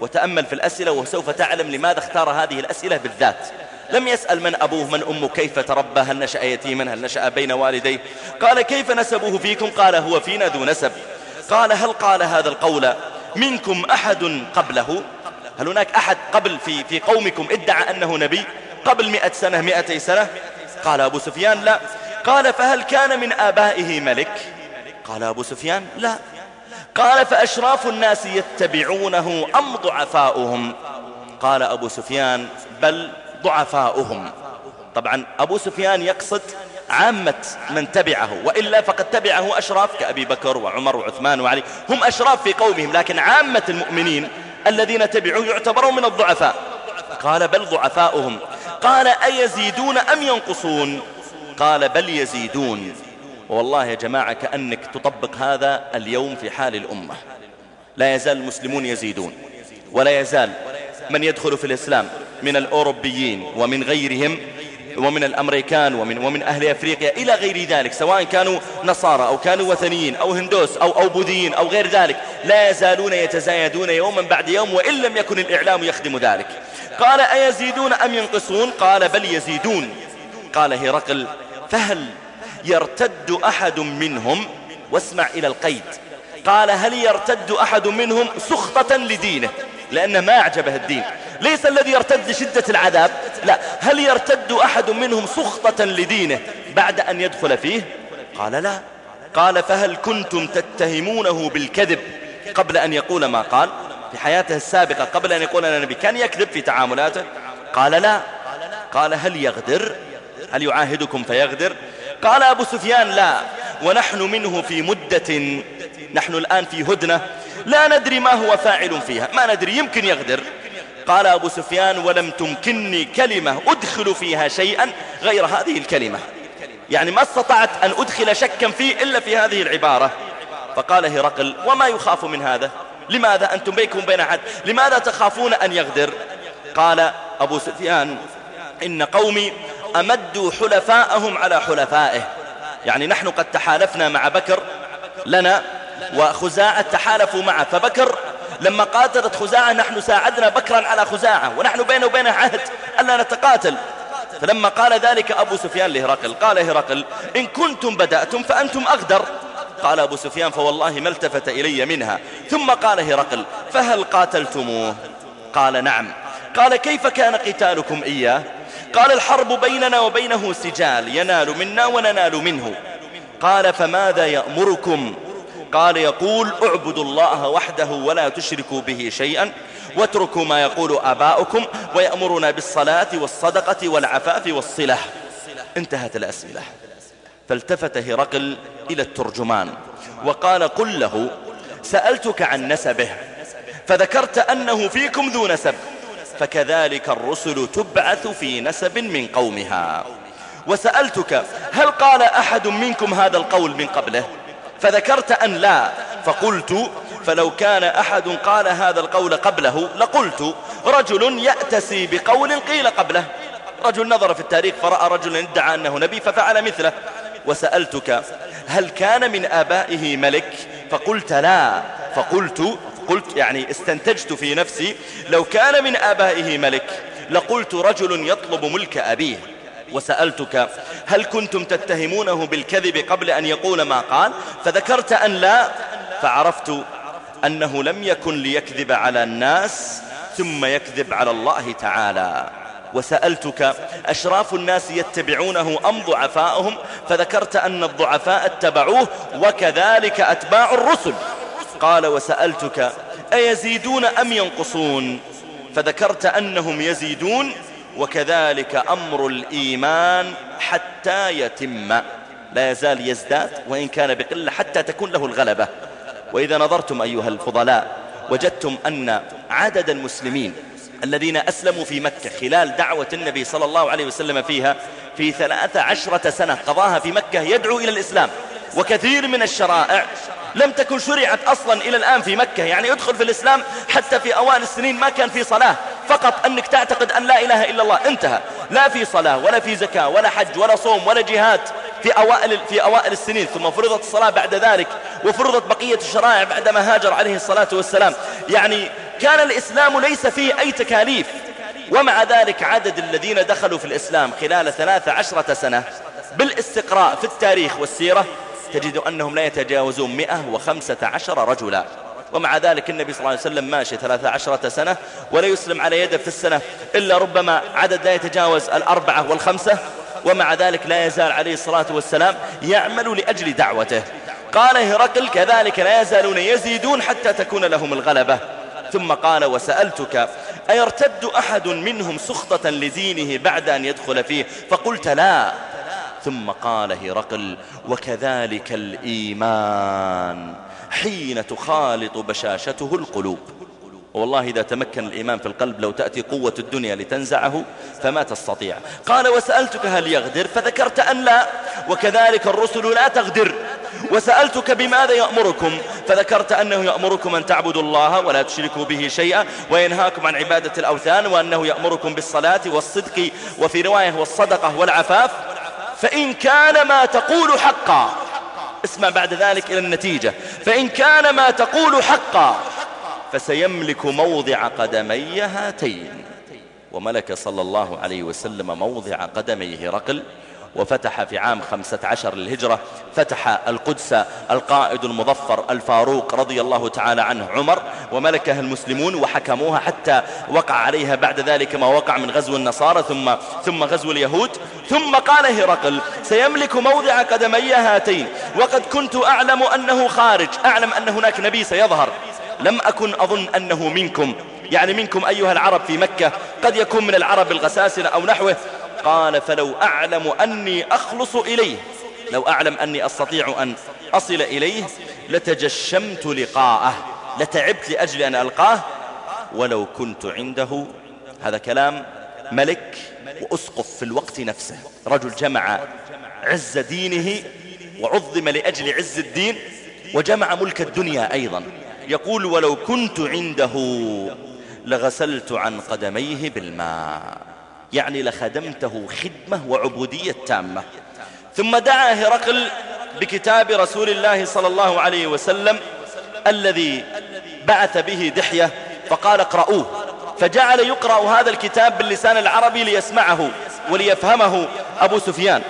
Speaker 2: وتأمل في الأسئلة وسوف تعلم لماذا اختار هذه الأسئلة بالذات. لم يسأل من أبوه من أمه كيف تربى؟ هل نشأ يتيما؟ هل نشأ بين والديه؟ قال كيف نسبوه فيكم؟ قال هو فينا ذو نسب. قال هل قال هذا القول منكم أحد قبله؟ هل هناك أحد قبل في, في قومكم ادعى أنه نبي؟ قبل مئة سنة مئتي سنة؟ قال أبو سفيان لا. قال فهل كان من آبائه ملك؟ قال أبو سفيان لا. قال فأشراف الناس يتبعونه أم ضعفاؤهم؟ قال أبو سفيان بل ضعفاؤهم. طبعا أبو سفيان يقصد عامة من تبعه وإلا فقد تبعه أشراف كأبي بكر وعمر وعثمان وعلي هم أشراف في قومهم لكن عامة المؤمنين الذين تبعوه يعتبرون من الضعفاء. قال بل ضعفاؤهم. قال أيزيدون أم ينقصون؟ قال بل يزيدون. والله يا جماعة كأنك تطبق هذا اليوم في حال الأمة. لا يزال المسلمون يزيدون ولا يزال من يدخل في الإسلام من الأوروبيين ومن غيرهم ومن الأمريكان ومن, ومن أهل أفريقيا إلى غير ذلك سواء كانوا نصارى أو كانوا وثنيين أو هندوس أو, أو بوذيين أو غير ذلك لا يزالون يتزايدون يوما بعد يوم وإن لم يكن الإعلام يخدم ذلك. قال أيزيدون أم ينقصون؟ قال بل يزيدون. قال هرقل فهل يرتد أحد منهم؟ واسمع إلى القيد. قال هل يرتد أحد منهم سخطة لدينه؟ لأنه ما أعجبه الدين. ليس الذي يرتد لشدة العذاب. لا. هل يرتد أحد منهم سخطة لدينه بعد أن يدخل فيه؟ قال لا. قال فهل كنتم تتهمونه بالكذب قبل أن يقول ما قال؟ في حياته السابقة قبل أن يقول أنا نبي كان يكذب في تعاملاته. قال لا. قال هل يغدر؟ هل يعاهدكم فيغدر؟ قال أبو سفيان لا. ونحن منه في مدة. نحن الآن في هدنة. لا ندري ما هو فاعل فيها. ما ندري يمكن يغدر. قال أبو سفيان ولم تمكنني كلمة أدخل فيها شيئا غير هذه الكلمة. يعني ما استطعت أن أدخل شكا فيه إلا في هذه العبارة. فقال هرقل وما يخاف من هذا؟ لماذا أنتم بينكم بين أحد؟ لماذا تخافون أن يغدر؟ قال أبو سفيان إن قومي أمدوا حلفاءهم على حلفائه. يعني نحن قد تحالفنا مع بكر لنا وخزاعة تحالفوا معه. فبكر لما قاتلت خزاعة نحن ساعدنا بكرا على خزاعة ونحن بينه وبينه عهد ألا نتقاتل. فلما قال ذلك أبو سفيان لهرقل قال هرقل إن كنتم بدأتم فأنتم أغدر. قال أبو سفيان فوالله ما التفت إلي منها. ثم قال هرقل فهل قاتلتموه؟ قال نعم. قال كيف كان قتالكم إياه؟ قال الحرب بيننا وبينه سجال ينال منا وننال منه. قال فماذا يأمركم؟ قال يقول اعبدوا الله وحده ولا تشركوا به شيئا واتركوا ما يقول آباؤكم ويأمرنا بالصلاة والصدقة والعفاف والصلة. انتهت الأسئلة. فالتفت هرقل إلى الترجمان وقال قل له سألتك عن نسبه فذكرت أنه فيكم ذو نسب فكذلك الرسل تبعث في نسب من قومها. وسألتك هل قال أحد منكم هذا القول من قبله؟ فذكرت أن لا. فقلت فلو كان أحد قال هذا القول قبله لقلت رجل يأتسي بقول قيل قبله. رجل نظر في التاريخ فرأى رجلا ادعى أنه نبي ففعل مثله. وسألتك هل كان من آبائه ملك؟ فقلت لا. فقلت قلت يعني استنتجت في نفسي لو كان من آبائه ملك لقلت رجل يطلب ملك أبيه. وسألتك هل كنتم تتهمونه بالكذب قبل أن يقول ما قال؟ فذكرت أن لا فعرفت أنه لم يكن ليكذب على الناس ثم يكذب على الله تعالى. وسألتك أشراف الناس يتبعونه أم ضعفاؤهم؟ فذكرت أن الضعفاء اتبعوه وكذلك أتباع الرسل. قال وسألتك أيزيدون أم ينقصون؟ فذكرت أنهم يزيدون وكذلك أمر الإيمان حتى يتم. لا يزال يزداد وإن كان بقلة حتى تكون له الغلبة. وإذا نظرتم أيها الفضلاء وجدتم أن عدد المسلمين الذين أسلموا في مكة خلال دعوة النبي صلى الله عليه وسلم فيها في ثلاث عشرة سنة قضاها في مكة يدعو إلى الإسلام. وكثير من الشرائع لم تكن شرعت أصلا إلى الآن في مكة. يعني ادخل في الإسلام حتى في أوائل السنين ما كان في صلاة. فقط أنك تعتقد أن لا إله إلا الله. انتهى. لا في صلاة ولا في زكاة ولا حج ولا صوم ولا جهاد في أوائل, في أوائل السنين. ثم فرضت الصلاة بعد ذلك وفرضت بقية الشرائع بعدما هاجر عليه الصلاة والسلام. يعني كان الإسلام ليس فيه أي تكاليف. ومع ذلك عدد الذين دخلوا في الإسلام خلال ثلاث عشرة سنة بالاستقراء في التاريخ والسيرة تجد أنهم لا يتجاوزون مئة وخمسة عشر رجلا. ومع ذلك النبي صلى الله عليه وسلم ماشي ثلاثة عشرة سنة ولا يسلم على يده في السنة إلا ربما عدد لا يتجاوز الأربعة والخمسة ومع ذلك لا يزال عليه الصلاة والسلام يعمل لأجل دعوته. قال هرقل كذلك لا يزالون يزيدون حتى تكون لهم الغلبة. ثم قال وسألتك أيرتد أحد منهم سخطة لدينه بعد أن يدخل فيه؟ فقلت لا. ثم قال هرقل وكذلك الإيمان. حين تخالط بشاشته القلوب. والله إذا تمكن الإيمان في القلب لو تأتي قوة الدنيا لتنزعه فما تستطيع. قال وسألتك هل يغدر؟ فذكرت أن لا. وكذلك الرسل لا تغدر. وسألتك بماذا يأمركم؟ فذكرت أنه يأمركم أن تعبدوا الله ولا تشركوا به شيئا وينهاكم عن عبادة الأوثان وأنه يأمركم بالصلاة والصدق وفي رواية والصدقة والعفاف. فإن كان ما تقول حقا. اسمع بعد ذلك إلى النتيجة. فإن كان ما تقول حقا فسيملك موضع قدمي هاتين. وملك صلى الله عليه وسلم موضع قدمي هرقل وفتح في عام خمسة عشر للهجرة فتح القدس القائد المظفر الفاروق رضي الله تعالى عنه عمر وملكها المسلمون وحكموها حتى وقع عليها بعد ذلك ما وقع من غزو النصارى ثم, ثم غزو اليهود ثم قال هرقل سيملك موضع قدمي هاتين وقد كنت أعلم أنه خارج أعلم أن هناك نبي سيظهر لم أكن أظن أنه منكم. يعني منكم أيها العرب في مكة قد يكون من العرب الغساسنة أو نحوه قال فلو أعلم أني أخلص إليه لو أعلم أني أستطيع أن أصل إليه لتجشمت لقاءه لتعبت لأجل أن ألقاه ولو كنت عنده هذا كلام ملك وأسقف في الوقت نفسه. رجل جمع عز دينه وعظم لأجل عز الدين وجمع ملك الدنيا أيضا. يقول ولو كنت عنده لغسلت عن قدميه بالماء. يعني لخدمته خدمة وعبودية تامة. ثم دعا هرقل بكتاب رسول الله صلى الله عليه وسلم الذي بعث به دحية فقال اقرأوه. فجعل يقرأ هذا الكتاب باللسان العربي ليسمعه وليفهمه أبو سفيان.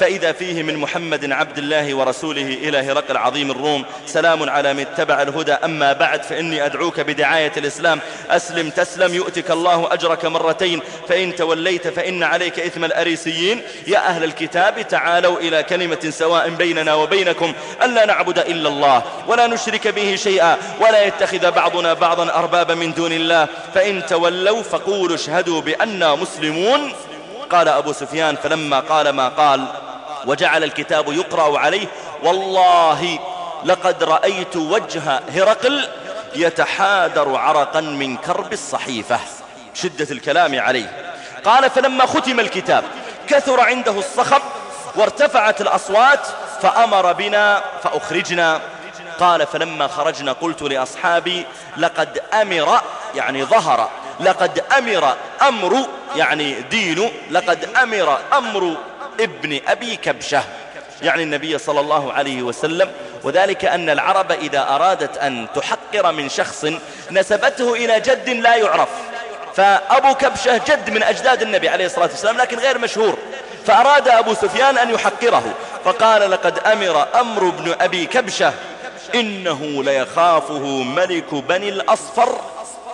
Speaker 2: فإذا فيه من محمد عبد الله ورسوله إلى هرقل عظيم الروم سلام على من اتبع الهدى. أما بعد فإني أدعوك بدعاية الإسلام. أسلم تسلم يؤتك الله أجرك مرتين. فإن توليت فإن عليك إثم الأريسيين. يا أهل الكتاب تعالوا إلى كلمة سواء بيننا وبينكم. ألا نعبد إلا الله ولا نشرك به شيئا ولا يتخذ بعضنا بعضا أربابا من دون الله. فإن تولوا فقولوا اشهدوا بأننا مسلمون. قال أبو سفيان فلما قال ما قال وجعل الكتاب يقرأ عليه. والله لقد رأيت وجه هرقل يتحادر عرقا من كرب الصحيفة. شدة الكلام عليه. قال فلما ختم الكتاب كثر عنده الصخب وارتفعت الأصوات فأمر بنا فأخرجنا. قال فلما خرجنا قلت لأصحابي لقد أمر يعني ظهر. لقد أمر أمر يعني دين. لقد أمر أمر ابن أبي كبشة يعني النبي صلى الله عليه وسلم. وذلك أن العرب إذا أرادت أن تحقر من شخص نسبته إلى جد لا يعرف. فأبو كبشة جد من أجداد النبي عليه الصلاة والسلام لكن غير مشهور. فأراد أبو سفيان أن يحقره. فقال لقد أمر أمر ابن أبي كبشة إنه ليخافه ملك بني الأصفر.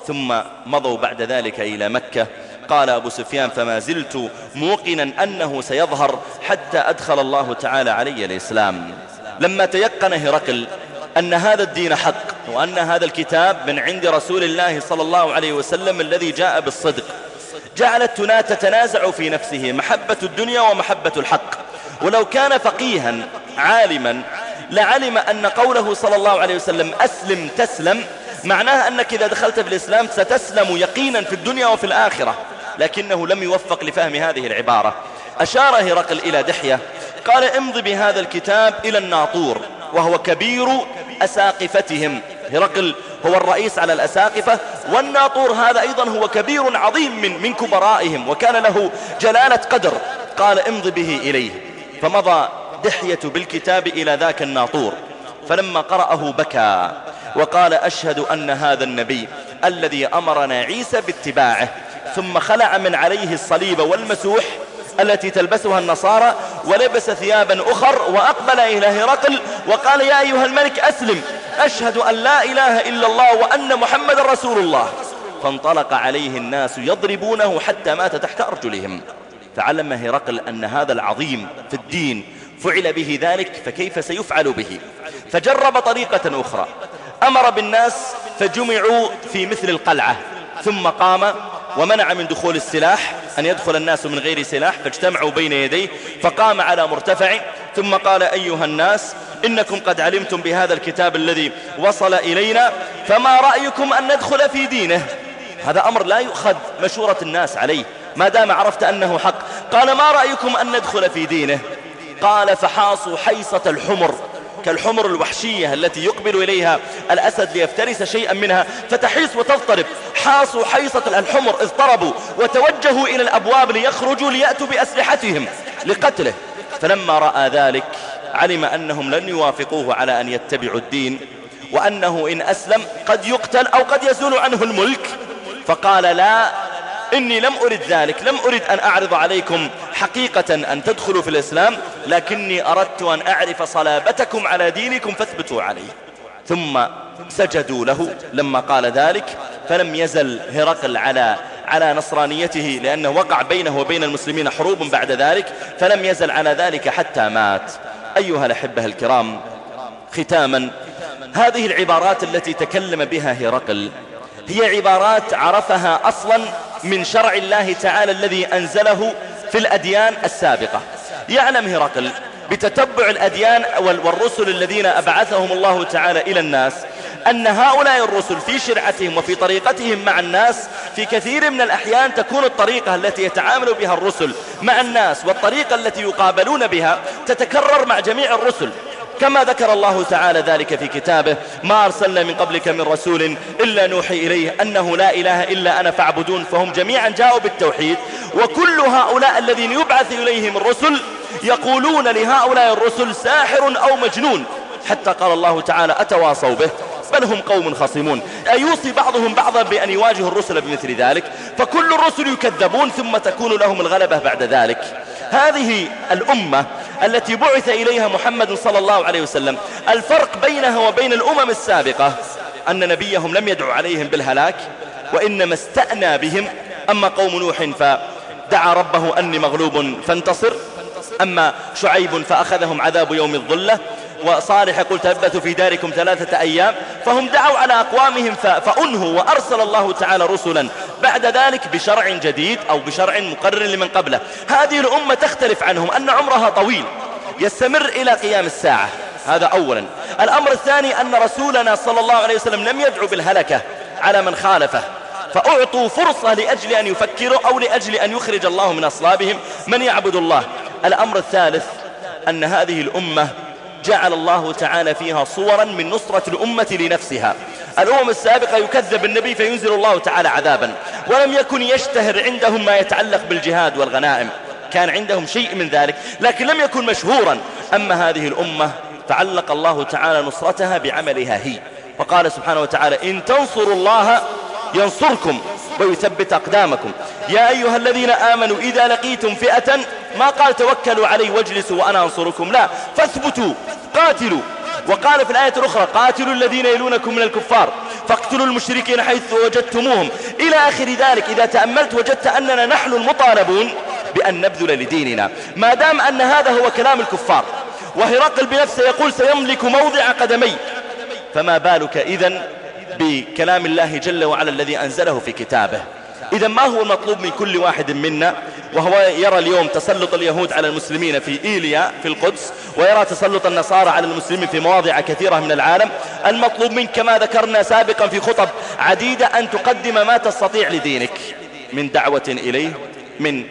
Speaker 2: ثم مضوا بعد ذلك إلى مكة. قال أبو سفيان فما زلت موقنا أنه سيظهر حتى أدخل الله تعالى علي الإسلام. لما تيقن هرقل أن هذا الدين حق وأن هذا الكتاب من عند رسول الله صلى الله عليه وسلم الذي جاء بالصدق جعلت تتنازع في نفسه محبة الدنيا ومحبة الحق. ولو كان فقيها عالما لعلم أن قوله صلى الله عليه وسلم أسلم تسلم معناها أنك إذا دخلت في الإسلام ستسلم يقينا في الدنيا وفي الآخرة. لكنه لم يوفق لفهم هذه العبارة. أشار هرقل إلى دحية قال امض بهذا الكتاب إلى الناطور وهو كبير أساقفتهم. هرقل هو الرئيس على الأساقفة والناطور هذا أيضا هو كبير عظيم من, من كبرائهم وكان له جلالة قدر. قال امض به إليه. فمضى دحية بالكتاب إلى ذاك الناطور فلما قرأه بكى وقال أشهد أن هذا النبي الذي أمرنا عيسى باتباعه. ثم خلع من عليه الصليب والمسوح التي تلبسها النصارى ولبس ثيابا أخر وأقبل إلى هرقل وقال يا أيها الملك أسلم أشهد أن لا إله إلا الله وأن محمد رسول الله. فانطلق عليه الناس يضربونه حتى مات تحت أرجلهم. فعلم هرقل أن هذا العظيم في الدين فعل به ذلك فكيف سيفعل به؟ فجرب طريقة أخرى. أمر بالناس فجمعوا في مثل القلعة ثم قام ومنع من دخول السلاح أن يدخل الناس من غير سلاح فاجتمعوا بين يديه فقام على مرتفع ثم قال أيها الناس إنكم قد علمتم بهذا الكتاب الذي وصل إلينا فما رأيكم أن ندخل في دينه؟ هذا أمر لا يؤخذ مشورة الناس عليه ما دام عرفت أنه حق. قال ما رأيكم أن ندخل في دينه؟ قال فحاصوا حيصة الحمر كالحمر الوحشية التي يقبل إليها الأسد ليفترس شيئا منها فتحيص وتضطرب. حاصوا حيصة الحمر اضطربوا وتوجهوا إلى الأبواب ليخرجوا ليأتوا بأسلحتهم لقتله. فلما رأى ذلك علم أنهم لن يوافقوه على أن يتبعوا الدين وأنه إن أسلم قد يقتل أو قد يزول عنه الملك. فقال لا إني لم أرد ذلك لم أرد أن أعرض عليكم حقيقة أن تدخلوا في الإسلام لكني أردت أن أعرف صلابتكم على دينكم فاثبتوا عليه. ثم سجدوا له. لما قال ذلك فلم يزل هرقل على على نصرانيته لأنه وقع بينه وبين المسلمين حروب بعد ذلك فلم يزل على ذلك حتى مات. أيها الأحبة الكرام ختاما هذه العبارات التي تكلم بها هرقل هي عبارات عرفها أصلا من شرع الله تعالى الذي أنزله في الأديان السابقة. يعلم هرقل بتتبع الأديان والرسل الذين أبعثهم الله تعالى إلى الناس أن هؤلاء الرسل في شرعتهم وفي طريقتهم مع الناس في كثير من الأحيان تكون الطريقة التي يتعامل بها الرسل مع الناس والطريقة التي يقابلون بها تتكرر مع جميع الرسل. كما ذكر الله تعالى ذلك في كتابه ما أرسلنا من قبلك من رسول إلا نوحي إليه أنه لا إله إلا أنا فاعبدون فهم جميعا جاءوا بالتوحيد. وكل هؤلاء الذين يبعث إليهم الرسل يقولون لهؤلاء الرسل ساحر أو مجنون. حتى قال الله تعالى أتواصوا به؟ بل هم قوم خصمون. أيوصي بعضهم بعضا بأن يواجه الرسل بمثل ذلك؟ فكل الرسل يكذبون ثم تكون لهم الغلبة بعد ذلك. هذه الأمة التي بعث إليها محمد صلى الله عليه وسلم الفرق بينها وبين الأمم السابقة أن نبيهم لم يدعو عليهم بالهلاك وإنما استأنى بهم. أما قوم نوح فدعا ربه أني مغلوب فانتصر أما شعيب فأخذهم عذاب يوم الظلة. وصالح يقول تلبثوا في داركم ثلاثة أيام فهم دعوا على أقوامهم فأنهوا وأرسل الله تعالى رسلا بعد ذلك بشرع جديد أو بشرع مقرر لمن قبله. هذه الأمة تختلف عنهم أن عمرها طويل يستمر إلى قيام الساعة. هذا أولا. الأمر الثاني أن رسولنا صلى الله عليه وسلم لم يدعو بالهلكة على من خالفه فأعطوا فرصة لأجل أن يفكروا أو لأجل أن يخرج الله من أصلابهم من يعبد الله. الأمر الثالث أن هذه الأمة جعل الله تعالى فيها صورا من نصرة الأمة لنفسها. الأمم السابقة يكذب النبي فينزل الله تعالى عذابا. ولم يكن يشتهر عندهم ما يتعلق بالجهاد والغنائم. كان عندهم شيء من ذلك لكن لم يكن مشهورا. أما هذه الأمة تعلق الله تعالى نصرتها بعملها هي. وقال سبحانه وتعالى إن تنصروا الله ينصركم ويثبت أقدامكم. يا أيها الذين آمنوا إذا لقيتم فئة ما قال توكلوا علي واجلسوا وأنا أنصركم. لا فاثبتوا قاتلوا. وقال في الآية الأخرى قاتلوا الذين يلونكم من الكفار فاقتلوا المشركين حيث وجدتموهم. إلى آخر ذلك إذا تأملت وجدت أننا نحن المطالبون بأن نبذل لديننا. ما دام أن هذا هو كلام الكفار وهرقل بنفسه يقول سيملك موضع قدمي فما بالك إذن بكلام الله جل وعلا الذي أنزله في كتابه. إذا ما هو المطلوب من كل واحد منا؟ وهو يرى اليوم تسلط اليهود على المسلمين في إيليا في القدس ويرى تسلط النصارى على المسلمين في مواضع كثيرة من العالم. المطلوب منك كما ذكرنا سابقا في خطب عديدة أن تقدم ما تستطيع لدينك. من دعوة إليه من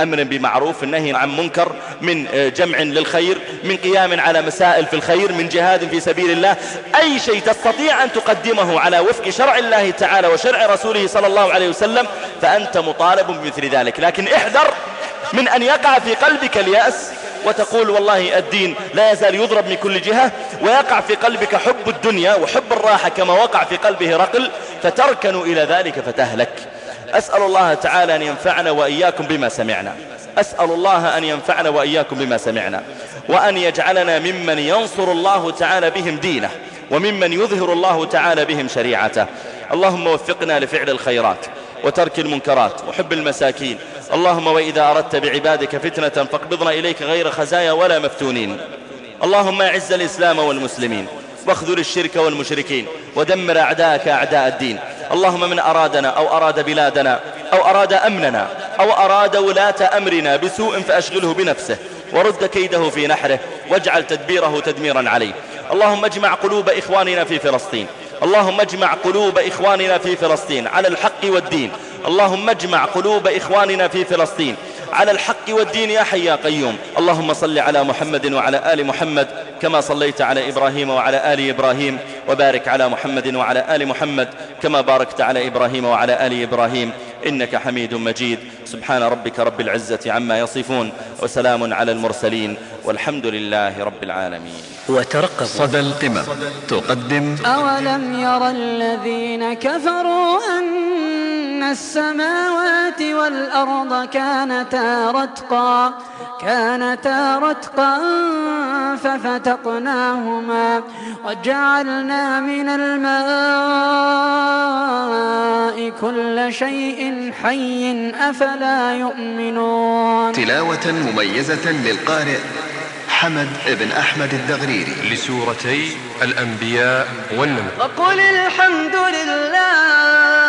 Speaker 2: أمر بمعروف النهي عن منكر من آه، جمع للخير من قيام على مسائل في الخير من جهاد في سبيل الله. أي شيء تستطيع أن تقدمه على وفق شرع الله تعالى وشرع رسوله صلى الله عليه وسلم فأنت مطالب بمثل ذلك. لكن احذر من أن يقع في قلبك اليأس وتقول والله الدين لا يزال يضرب من كل جهة ويقع في قلبك حب الدنيا وحب الراحة كما وقع في قلبه رقل فتركن إلى ذلك فتهلك. أسأل الله تعالى أن ينفعنا وإياكم بما سمعنا. أسأل الله أن ينفعنا وإياكم بما سمعنا. وأن يجعلنا ممن ينصر الله تعالى بهم دينه وممن يظهر الله تعالى بهم شريعته. اللهم وفقنا لفعل الخيرات وترك المنكرات وحب المساكين. اللهم وإذا أردت بعبادك فتنة فاقبضنا إليك غير خزايا ولا مفتونين. اللهم أعز الإسلام والمسلمين. واخذل الشرك والمشركين ودمر أعداءك أعداء الدين. اللهم من أرادنا أو أراد بلادنا أو أراد أمننا أو أراد ولاة أمرنا بسوء فأشغله بنفسه ورد كيده في نحره واجعل تدبيره تدميرا عليه. اللهم اجمع قلوب إخواننا في فلسطين. اللهم اجمع قلوب إخواننا في فلسطين على الحق والدين. اللهم اجمع قلوب إخواننا في فلسطين. على الحق والدين يا حي يا قيوم. اللهم صل على محمد وعلى آل محمد كما صليت على إبراهيم وعلى آل إبراهيم وبارك على محمد وعلى آل محمد كما باركت على إبراهيم وعلى آل إبراهيم. إنك حميد مجيد. سبحان ربك رب العزة عما يصفون وسلام على المرسلين والحمد لله رب العالمين.
Speaker 1: وترقب
Speaker 4: صدى القمم. تقدم.
Speaker 3: أولم يرى الذين كفروا أن السماوات والأرض كانتا رتقا كانتا رتقا ففتقناهما وجعلنا من الماء كل شيء حي أفلا يؤمنون.
Speaker 4: تلاوة مميزة للقارئ حمد بن أحمد الدغريري.
Speaker 5: لسورتي الأنبياء والنمل
Speaker 3: وقل الحمد لله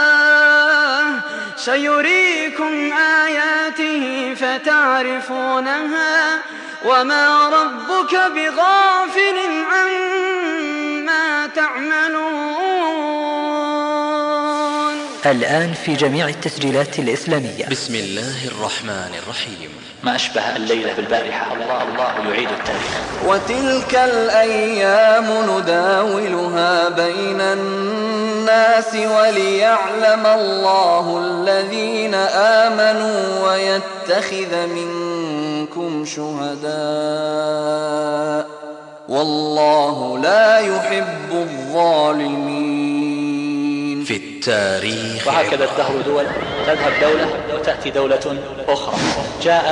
Speaker 3: سيريكم آياته فتعرفونها وما ربك بغافل عما تعملون
Speaker 6: الآن في جميع التسجيلات الإسلامية.
Speaker 1: بسم الله الرحمن الرحيم.
Speaker 6: ما أشبه الليلة بالبارحة. الله الله يعيد التاريخ.
Speaker 3: وتلك الأيام نداولها بين الناس وليعلم الله الذين آمنوا ويتخذ منكم شهداء. والله لا يحب الظالمين.
Speaker 1: في التاريخ
Speaker 6: وهكذا الدهر دول تذهب دولة وتأتي دولة أخرى. جاء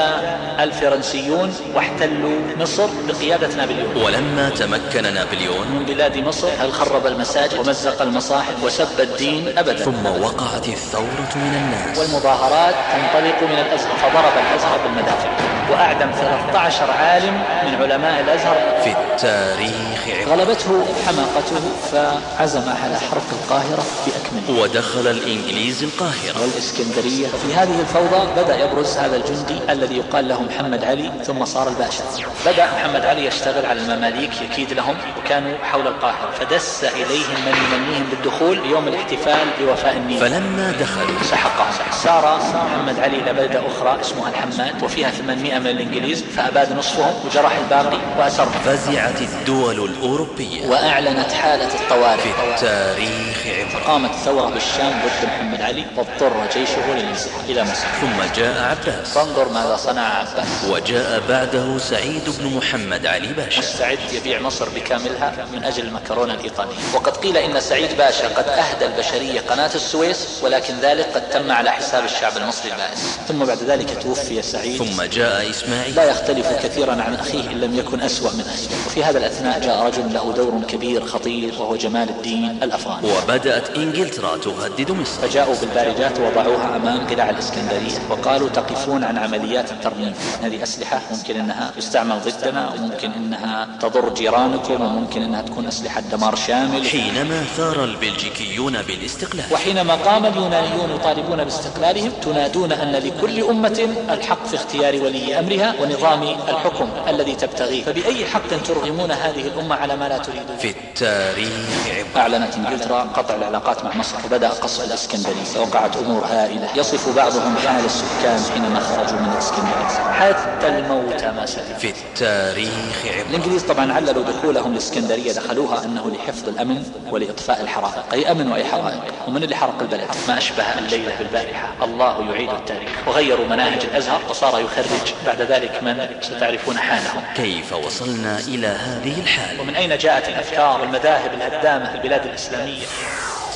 Speaker 6: الفرنسيون واحتلوا مصر بقيادة نابليون.
Speaker 1: ولما تمكن نابليون
Speaker 6: من بلاد مصر هل خرب المساجد ومزق المصاحف وسب الدين؟ أبدا.
Speaker 1: ثم وقعت الثورة من الناس.
Speaker 6: والمظاهرات تنطلق من الأزهر فضرب الأزهر بالمدافع. وأعدم 13 عالم من علماء الأزهر.
Speaker 1: في التاريخ
Speaker 6: غلبته حماقته فعزم على حرق القاهرة بأكملها
Speaker 1: ودخل الإنجليز القاهرة.
Speaker 6: والإسكندرية. في هذه الفوضى بدأ يبرز هذا الجندي الذي يقال له محمد علي ثم صار الباشا. بدأ محمد علي يشتغل على المماليك يكيد لهم وكانوا حول القاهرة. فدس إليهم من يمنيهم بالدخول يوم الاحتفال بوفاء النيل.
Speaker 1: فلما دخلوا
Speaker 6: سحقهم. سار محمد علي إلى بلدة أخرى اسمها الحماد وفيها 800 من الإنجليز فأباد نصفهم وجرح الباقي وأسرهم.
Speaker 1: فزعت الدول الأوروبية
Speaker 6: وأعلنت حالة
Speaker 1: في
Speaker 6: الطوارئ
Speaker 1: التاريخ عبر.
Speaker 6: قامت ثورة بالشام ضد محمد علي واضطر جيشه للانسحاب إلى مصر.
Speaker 1: ثم جاء عباس.
Speaker 6: فانظر ماذا صنع عباس.
Speaker 1: وجاء بعده سعيد بن محمد علي باشا.
Speaker 6: مستعد يبيع مصر بكاملها من أجل المكرونة الإيطالية. وقد قيل إن سعيد باشا قد أهدى البشرية قناة السويس ولكن ذلك قد تم على حساب الشعب المصري البائس. ثم بعد ذلك توفي سعيد.
Speaker 1: ثم جاء إسماعيل.
Speaker 6: لا يختلف كثيرا عن أخيه إن لم يكن أسوأ من أخيه. وفي هذا الأثناء جاء رجل له دور كبير خطير وهو جمال الدين الأفغاني.
Speaker 1: وبدأت إنجلترا تهدد مصر
Speaker 6: فجاءوا بالبارجات ووضعوها أمام قلاع الإسكندرية وقالوا تقفون عن عمليات الترميم. هذه أسلحة ممكن أنها تستعمل ضدنا وممكن أنها تضر جيرانكم وممكن أنها تكون أسلحة دمار شامل.
Speaker 1: حينما ثار البلجيكيون بالاستقلال.
Speaker 6: وحينما قام اليونانيون يطالبون باستقلالهم تنادون أن لكل أمة الحق في اختيار ولي أمرها ونظام الحكم الذي تبتغيه. فبأي حق ترغمون هذه الأمة على ما لا تريدون؟
Speaker 1: في التاريخ.
Speaker 6: أعلنت إنجلترا قطع العلاقات مع مصر. وبدأ قصف الإسكندرية وقعت أمور هائلة. يصف بعضهم حال السكان حينما خرجوا من الإسكندرية. حتى الموت ما سلم
Speaker 1: في التاريخ عبر.
Speaker 6: الإنجليز طبعا عللوا دخولهم الإسكندرية دخلوها أنه لحفظ الأمن ولإطفاء الحرائق. أي أمن وأي حرائق. ومن اللي حرق البلد؟ ما أشبه الليلة بالبارحة الله يعيد التاريخ. وغيروا مناهج الأزهر وصار يخرج. بعد ذلك من ستعرفون حالهم.
Speaker 1: كيف وصلنا إلى هذه الحال
Speaker 6: ومن أين جاءت الأفكار والمذاهب الهدامة في البلاد الإسلامية؟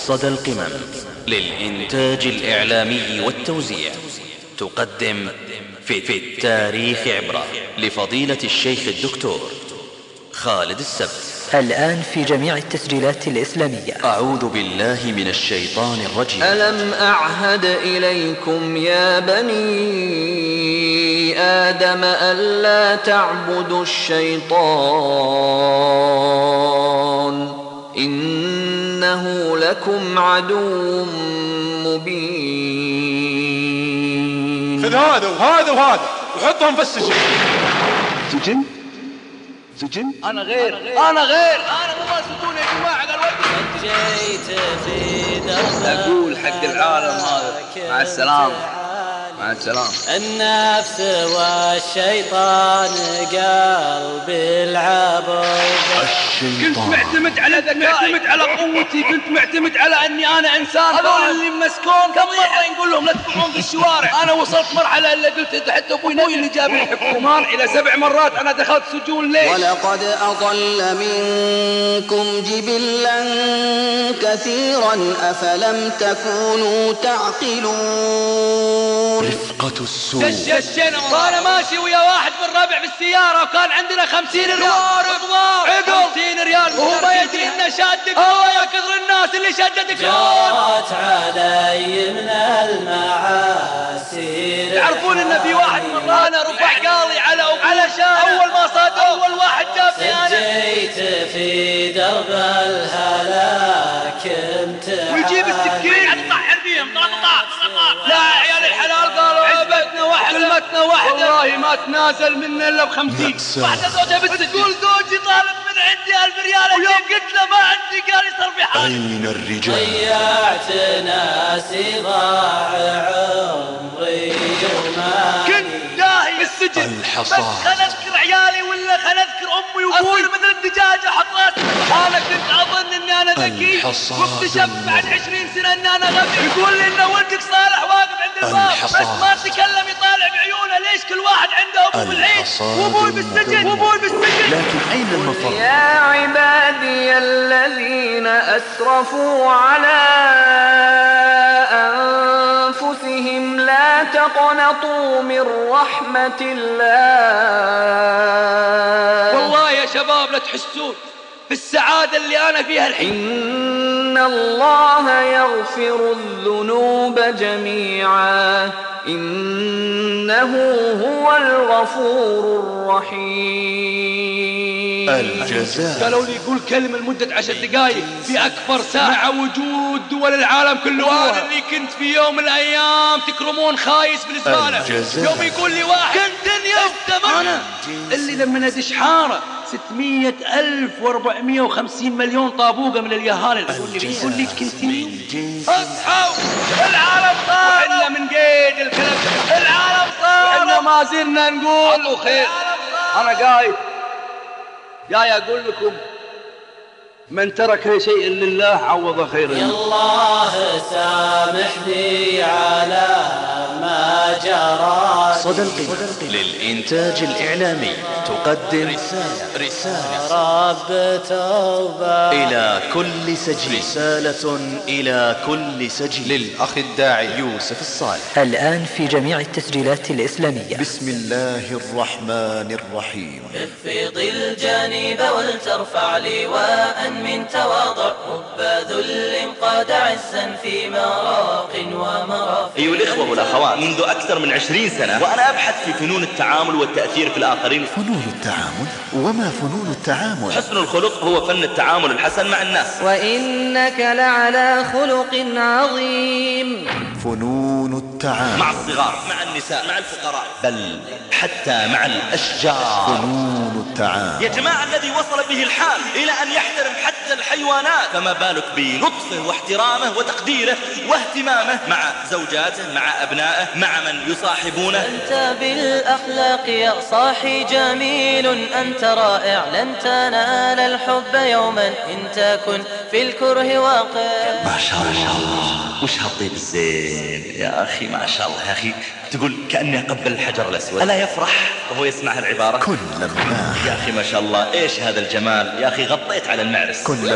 Speaker 1: صدى القمم للإنتاج الإعلامي والتوزيع تقدم في, في التاريخ عبرة لفضيلة الشيخ الدكتور خالد السبت.
Speaker 7: الآن في جميع التسجيلات الإسلامية.
Speaker 1: أعوذ بالله من الشيطان الرجيم.
Speaker 3: ألم أعهد إليكم يا بني آدم ألا تعبدوا الشيطان؟ إنه لكم عدو مبين.
Speaker 8: خذ هذا وهذا وهذا وحطهم في السجن.
Speaker 4: سجن؟ سجن؟
Speaker 9: أنا غير أنا غير. أنا مو سجون يا ودي جيت في أقول حق العالم هذا. مع السلامة. مع السلامة.
Speaker 10: النفس والشيطان قلب العبد.
Speaker 9: كنت معتمد على ذكائي. معتمد على قوتي. كنت معتمد على أني أنا إنسان هذول اللي مسكون كم مرة نقول لهم لا تطلعون في الشوارع. أنا وصلت مرحلة اللي قلت حتى أبوي أبوي اللي جاب لي حكومان إلى سبع مرات أنا دخلت سجون. ليش؟
Speaker 3: ولقد أضل منكم جبلا كثيرا أفلم تكونوا تعقلون.
Speaker 1: رفقة السوء.
Speaker 9: دشينا وأنا ماشي ويا واحد من الربع بالسيارة وكان عندنا خمسين ريال. عقل خمسين ريال. وهو ما يدري. انه شادك هو يا كثر الناس اللي شددك
Speaker 10: جرت علي من المعاسير.
Speaker 9: تعرفون إن في واحد من أنا رفع قاضي على أبوي علشان أول ما صاد أول واحد جابني أنا.
Speaker 10: جيت في درب الهلاك. انت
Speaker 9: ويجيب السكين. لا يا عيال الحلال قالوا عبتنا واحدة كلمتنا واحدة والله ما تنازل منا إلا بخمسين. واحدة زوجها بالسجن تقول زوجي طالب من عندي ألف ريال ويوم قلت له ما عندي قال يصير في حالي
Speaker 1: أين الرجال
Speaker 10: ضيعت ناسي ضاع
Speaker 1: الحصاد.
Speaker 9: بس خل اذكر عيالي ولا خل اذكر أمي وأبوي. مثل الدجاجة أحط راسي أنا كنت أظن إني أنا ذكي. واكتشفت بعد 20 سنة ان أنا غبي يقول لي إن ولدك صالح واقف عند الباب. بس. ما تكلم يطالع بعيونه. ليش كل واحد عنده أبو بالعيد
Speaker 1: الحصاد
Speaker 9: وأبوي بالسجن. وأبوي بالسجن.
Speaker 1: لكن أين المفر؟
Speaker 3: يا عبادي الذين أسرفوا على أنفسهم لا تقنطوا من رحمة الله.
Speaker 9: والله يا شباب لا تحسون بالسعاده اللي أنا فيها الحين.
Speaker 3: إن الله يغفر الذنوب جميعا. إنه هو الغفور الرحيم.
Speaker 1: الجزاء.
Speaker 9: قالوا لي يقول كلمة لمدة عشر دقائق في أكبر ساعة. وجود دول العالم كله وأنا اللي كنت في يوم من الأيام تكرمون خايس بالزبالة
Speaker 1: الجزاء.
Speaker 9: يوم يقول لي واحد كنت دنيا أنا. اللي لما ندش حارة 600 ألف و450 مليون طابوقة من اليهال. يقول لي يقول لي كنت اصحوا العالم صار إحنا من قيد الكلام. العالم صار إحنا ما زلنا نقول. خير. أنا قايد جاي أقول لكم من ترك شيء لله عوض خير
Speaker 10: يا الله سامحني على ما جرى
Speaker 1: صدى للإنتاج الإعلامي تقدم رسالة. رسالة
Speaker 10: رب توبة.
Speaker 1: إلى كل سجل رسالة إلى كل سجل
Speaker 5: للأخ الداعي
Speaker 1: يوسف الصالح.
Speaker 7: الآن في جميع التسجيلات الإسلامية.
Speaker 11: بسم الله الرحمن الرحيم.
Speaker 10: اخفض الجانب ولترفع لواء من تواضع. رب ذل قاد عزا في مراق ومرافق
Speaker 2: أيها الإخوة والأخوات منذ أكثر من عشرين سنة وأنا أبحث في فنون التعامل والتأثير في الآخرين.
Speaker 11: فنون التعامل؟ وما فنون التعامل؟
Speaker 2: حسن الخلق هو فن التعامل الحسن مع الناس.
Speaker 3: وإنك لعلى خلق عظيم.
Speaker 11: فنون التعامل.
Speaker 2: مع الصغار مع النساء مع الفقراء. بل حتى مع الأشجار.
Speaker 11: فنون التعامل.
Speaker 2: يا جماعة الذي وصل به الحال إلى أن يحترم حتى الحيوانات. فما بالك بلطفه واحترامه وتقديره واهتمامه مع زوجاته مع أبنائه؟ مع من يصاحبونه.
Speaker 10: أنت بالأخلاق يا صاحي جميل. أنت رائع. لن تنال الحب يوما إن تكن في الكره واقع.
Speaker 2: ما شاء الله. وش هالطيب الزين يا أخي؟ ما شاء الله يا أخي. تقول كأني أقبل الحجر الأسود. ألا يفرح؟ وهو يسمع هالعبارة
Speaker 11: كن لماح
Speaker 2: يا أخي ما شاء الله إيش هذا الجمال؟ يا أخي غطيت على المعرس.
Speaker 11: كن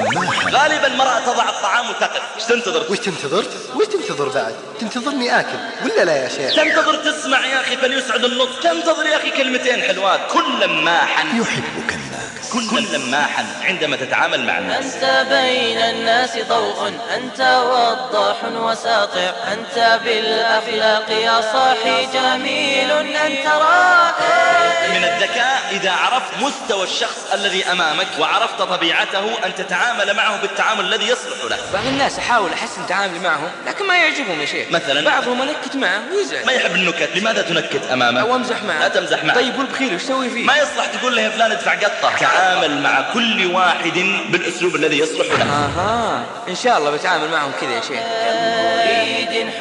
Speaker 2: غالبا المرأة تضع الطعام وتقف. إيش تنتظر؟
Speaker 12: وش تنتظر؟ وش تنتظر بعد؟ تنتظرني آكل ولا لا يا شيخ؟
Speaker 2: تنتظر تسمع يا أخي فليسعد النطق تنتظر يا أخي كلمتين حلوات. كن لماحا
Speaker 11: يحبك الناس.
Speaker 2: كن لماحا عندما تتعامل مع الناس.
Speaker 10: أنت بين الناس ضوء. أنت وضاح وساطع. أنت بالأخلاق يا صاحي جميل أنت رائع
Speaker 2: من الذكاء إذا عرفت مستوى الشخص الذي أمامك وعرفت طبيعته أن تتعامل معه بالتعامل الذي يصلح له.
Speaker 13: بعض الناس أحاول أحسن تعاملي معهم لكن ما يعجبهم يا شيخ.
Speaker 2: مثلا؟
Speaker 13: بعضهم أنكت معه ويزعل.
Speaker 2: ما يحب النكت. لماذا تنكت أمامه؟
Speaker 13: أو أمزح معه.
Speaker 2: لا تمزح معه.
Speaker 13: طيب والبخيل وش تسوي فيه؟
Speaker 2: ما يصلح تقول له يا فلان ادفع قطة. تعامل مع كل واحد بالأسلوب الذي يصلح له.
Speaker 13: أها. إن شاء الله بتعامل معهم كذا يا شيخ.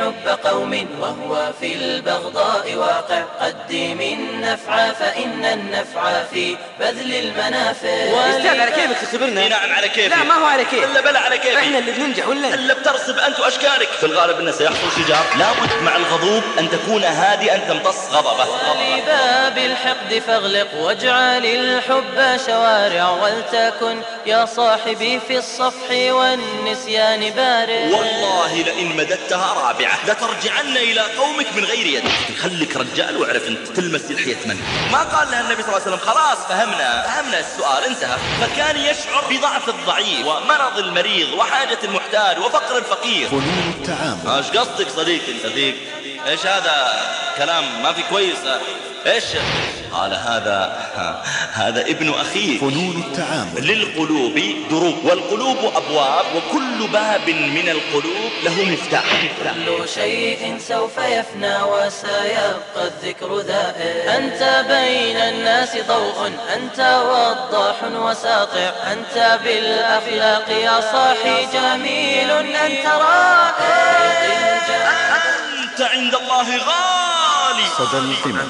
Speaker 10: حب قوم وهو في البغضاء واقع قدم النفع فإن النفع في بذل المنافع.
Speaker 13: أستاذ على كيفك؟ تخبرنا
Speaker 2: نعم على كيفي.
Speaker 13: لا ما هو على كيف؟
Speaker 2: إلا بلا على كيفي.
Speaker 13: إحنا اللي بننجح ولا
Speaker 2: إلا بترسب أنت وأشكالك في الغالب أنه سيحصل شجار. لابد مع الغضوب أن تكون هادئا تمتص غضبه.
Speaker 10: لباب الحقد فاغلق واجعل الحب شوارع ولتكن يا صاحبي في الصفح والنسيان بارع
Speaker 2: والله لئن مددتها رابعة لترجعن إلى قومك من غير يد. خليك رجال واعرف أنت تلمس لحية من. ما قال لها النبي صلى الله عليه وسلم؟ خلاص فهمنا فهمنا السؤال انتهى. فكان يشعر بضعف الضعيف ومرض المريض وحاجة المحتاج وفقر الفقير.
Speaker 11: فنون التعامل.
Speaker 2: إيش قصدك صديقي؟ صديق. إيش هذا كلام؟ ما في كويس. إيش؟ قال هذا هذا ابن أخيك
Speaker 11: فنون التعامل.
Speaker 2: للقلوب دروب والقلوب أبواب وكل باب من القلوب له مفتاح.
Speaker 10: كل شيء سوف يفنى وسيبقى الذكر ذائع أنت بين الناس ضوء أنت وضاح وساطع. أنت بالأخلاق يا صاحي جميل أنت رائع.
Speaker 2: عند الله غالي.
Speaker 11: صدى القمم.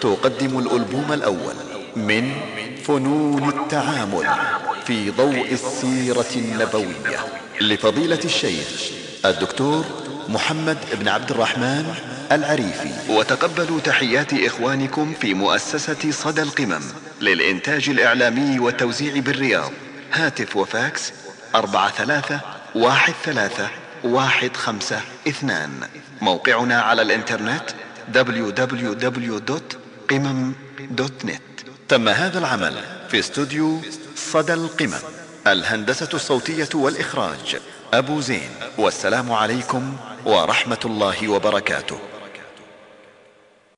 Speaker 11: تقدم الألبوم الأول من فنون التعامل في ضوء السيرة النبوية لفضيلة الشيخ الدكتور محمد بن عبد الرحمن العريفي.
Speaker 4: وتقبلوا تحيات إخوانكم في مؤسسة صدى القمم للإنتاج الإعلامي والتوزيع بالرياض. هاتف وفاكس أربعة ثلاثة واحد ثلاثة واحد خمسة اثنان. موقعنا على الإنترنت www.قمم.net
Speaker 11: تم هذا العمل في استوديو صدى القمم الهندسة الصوتية والإخراج أبو زين. والسلام عليكم ورحمة الله وبركاته.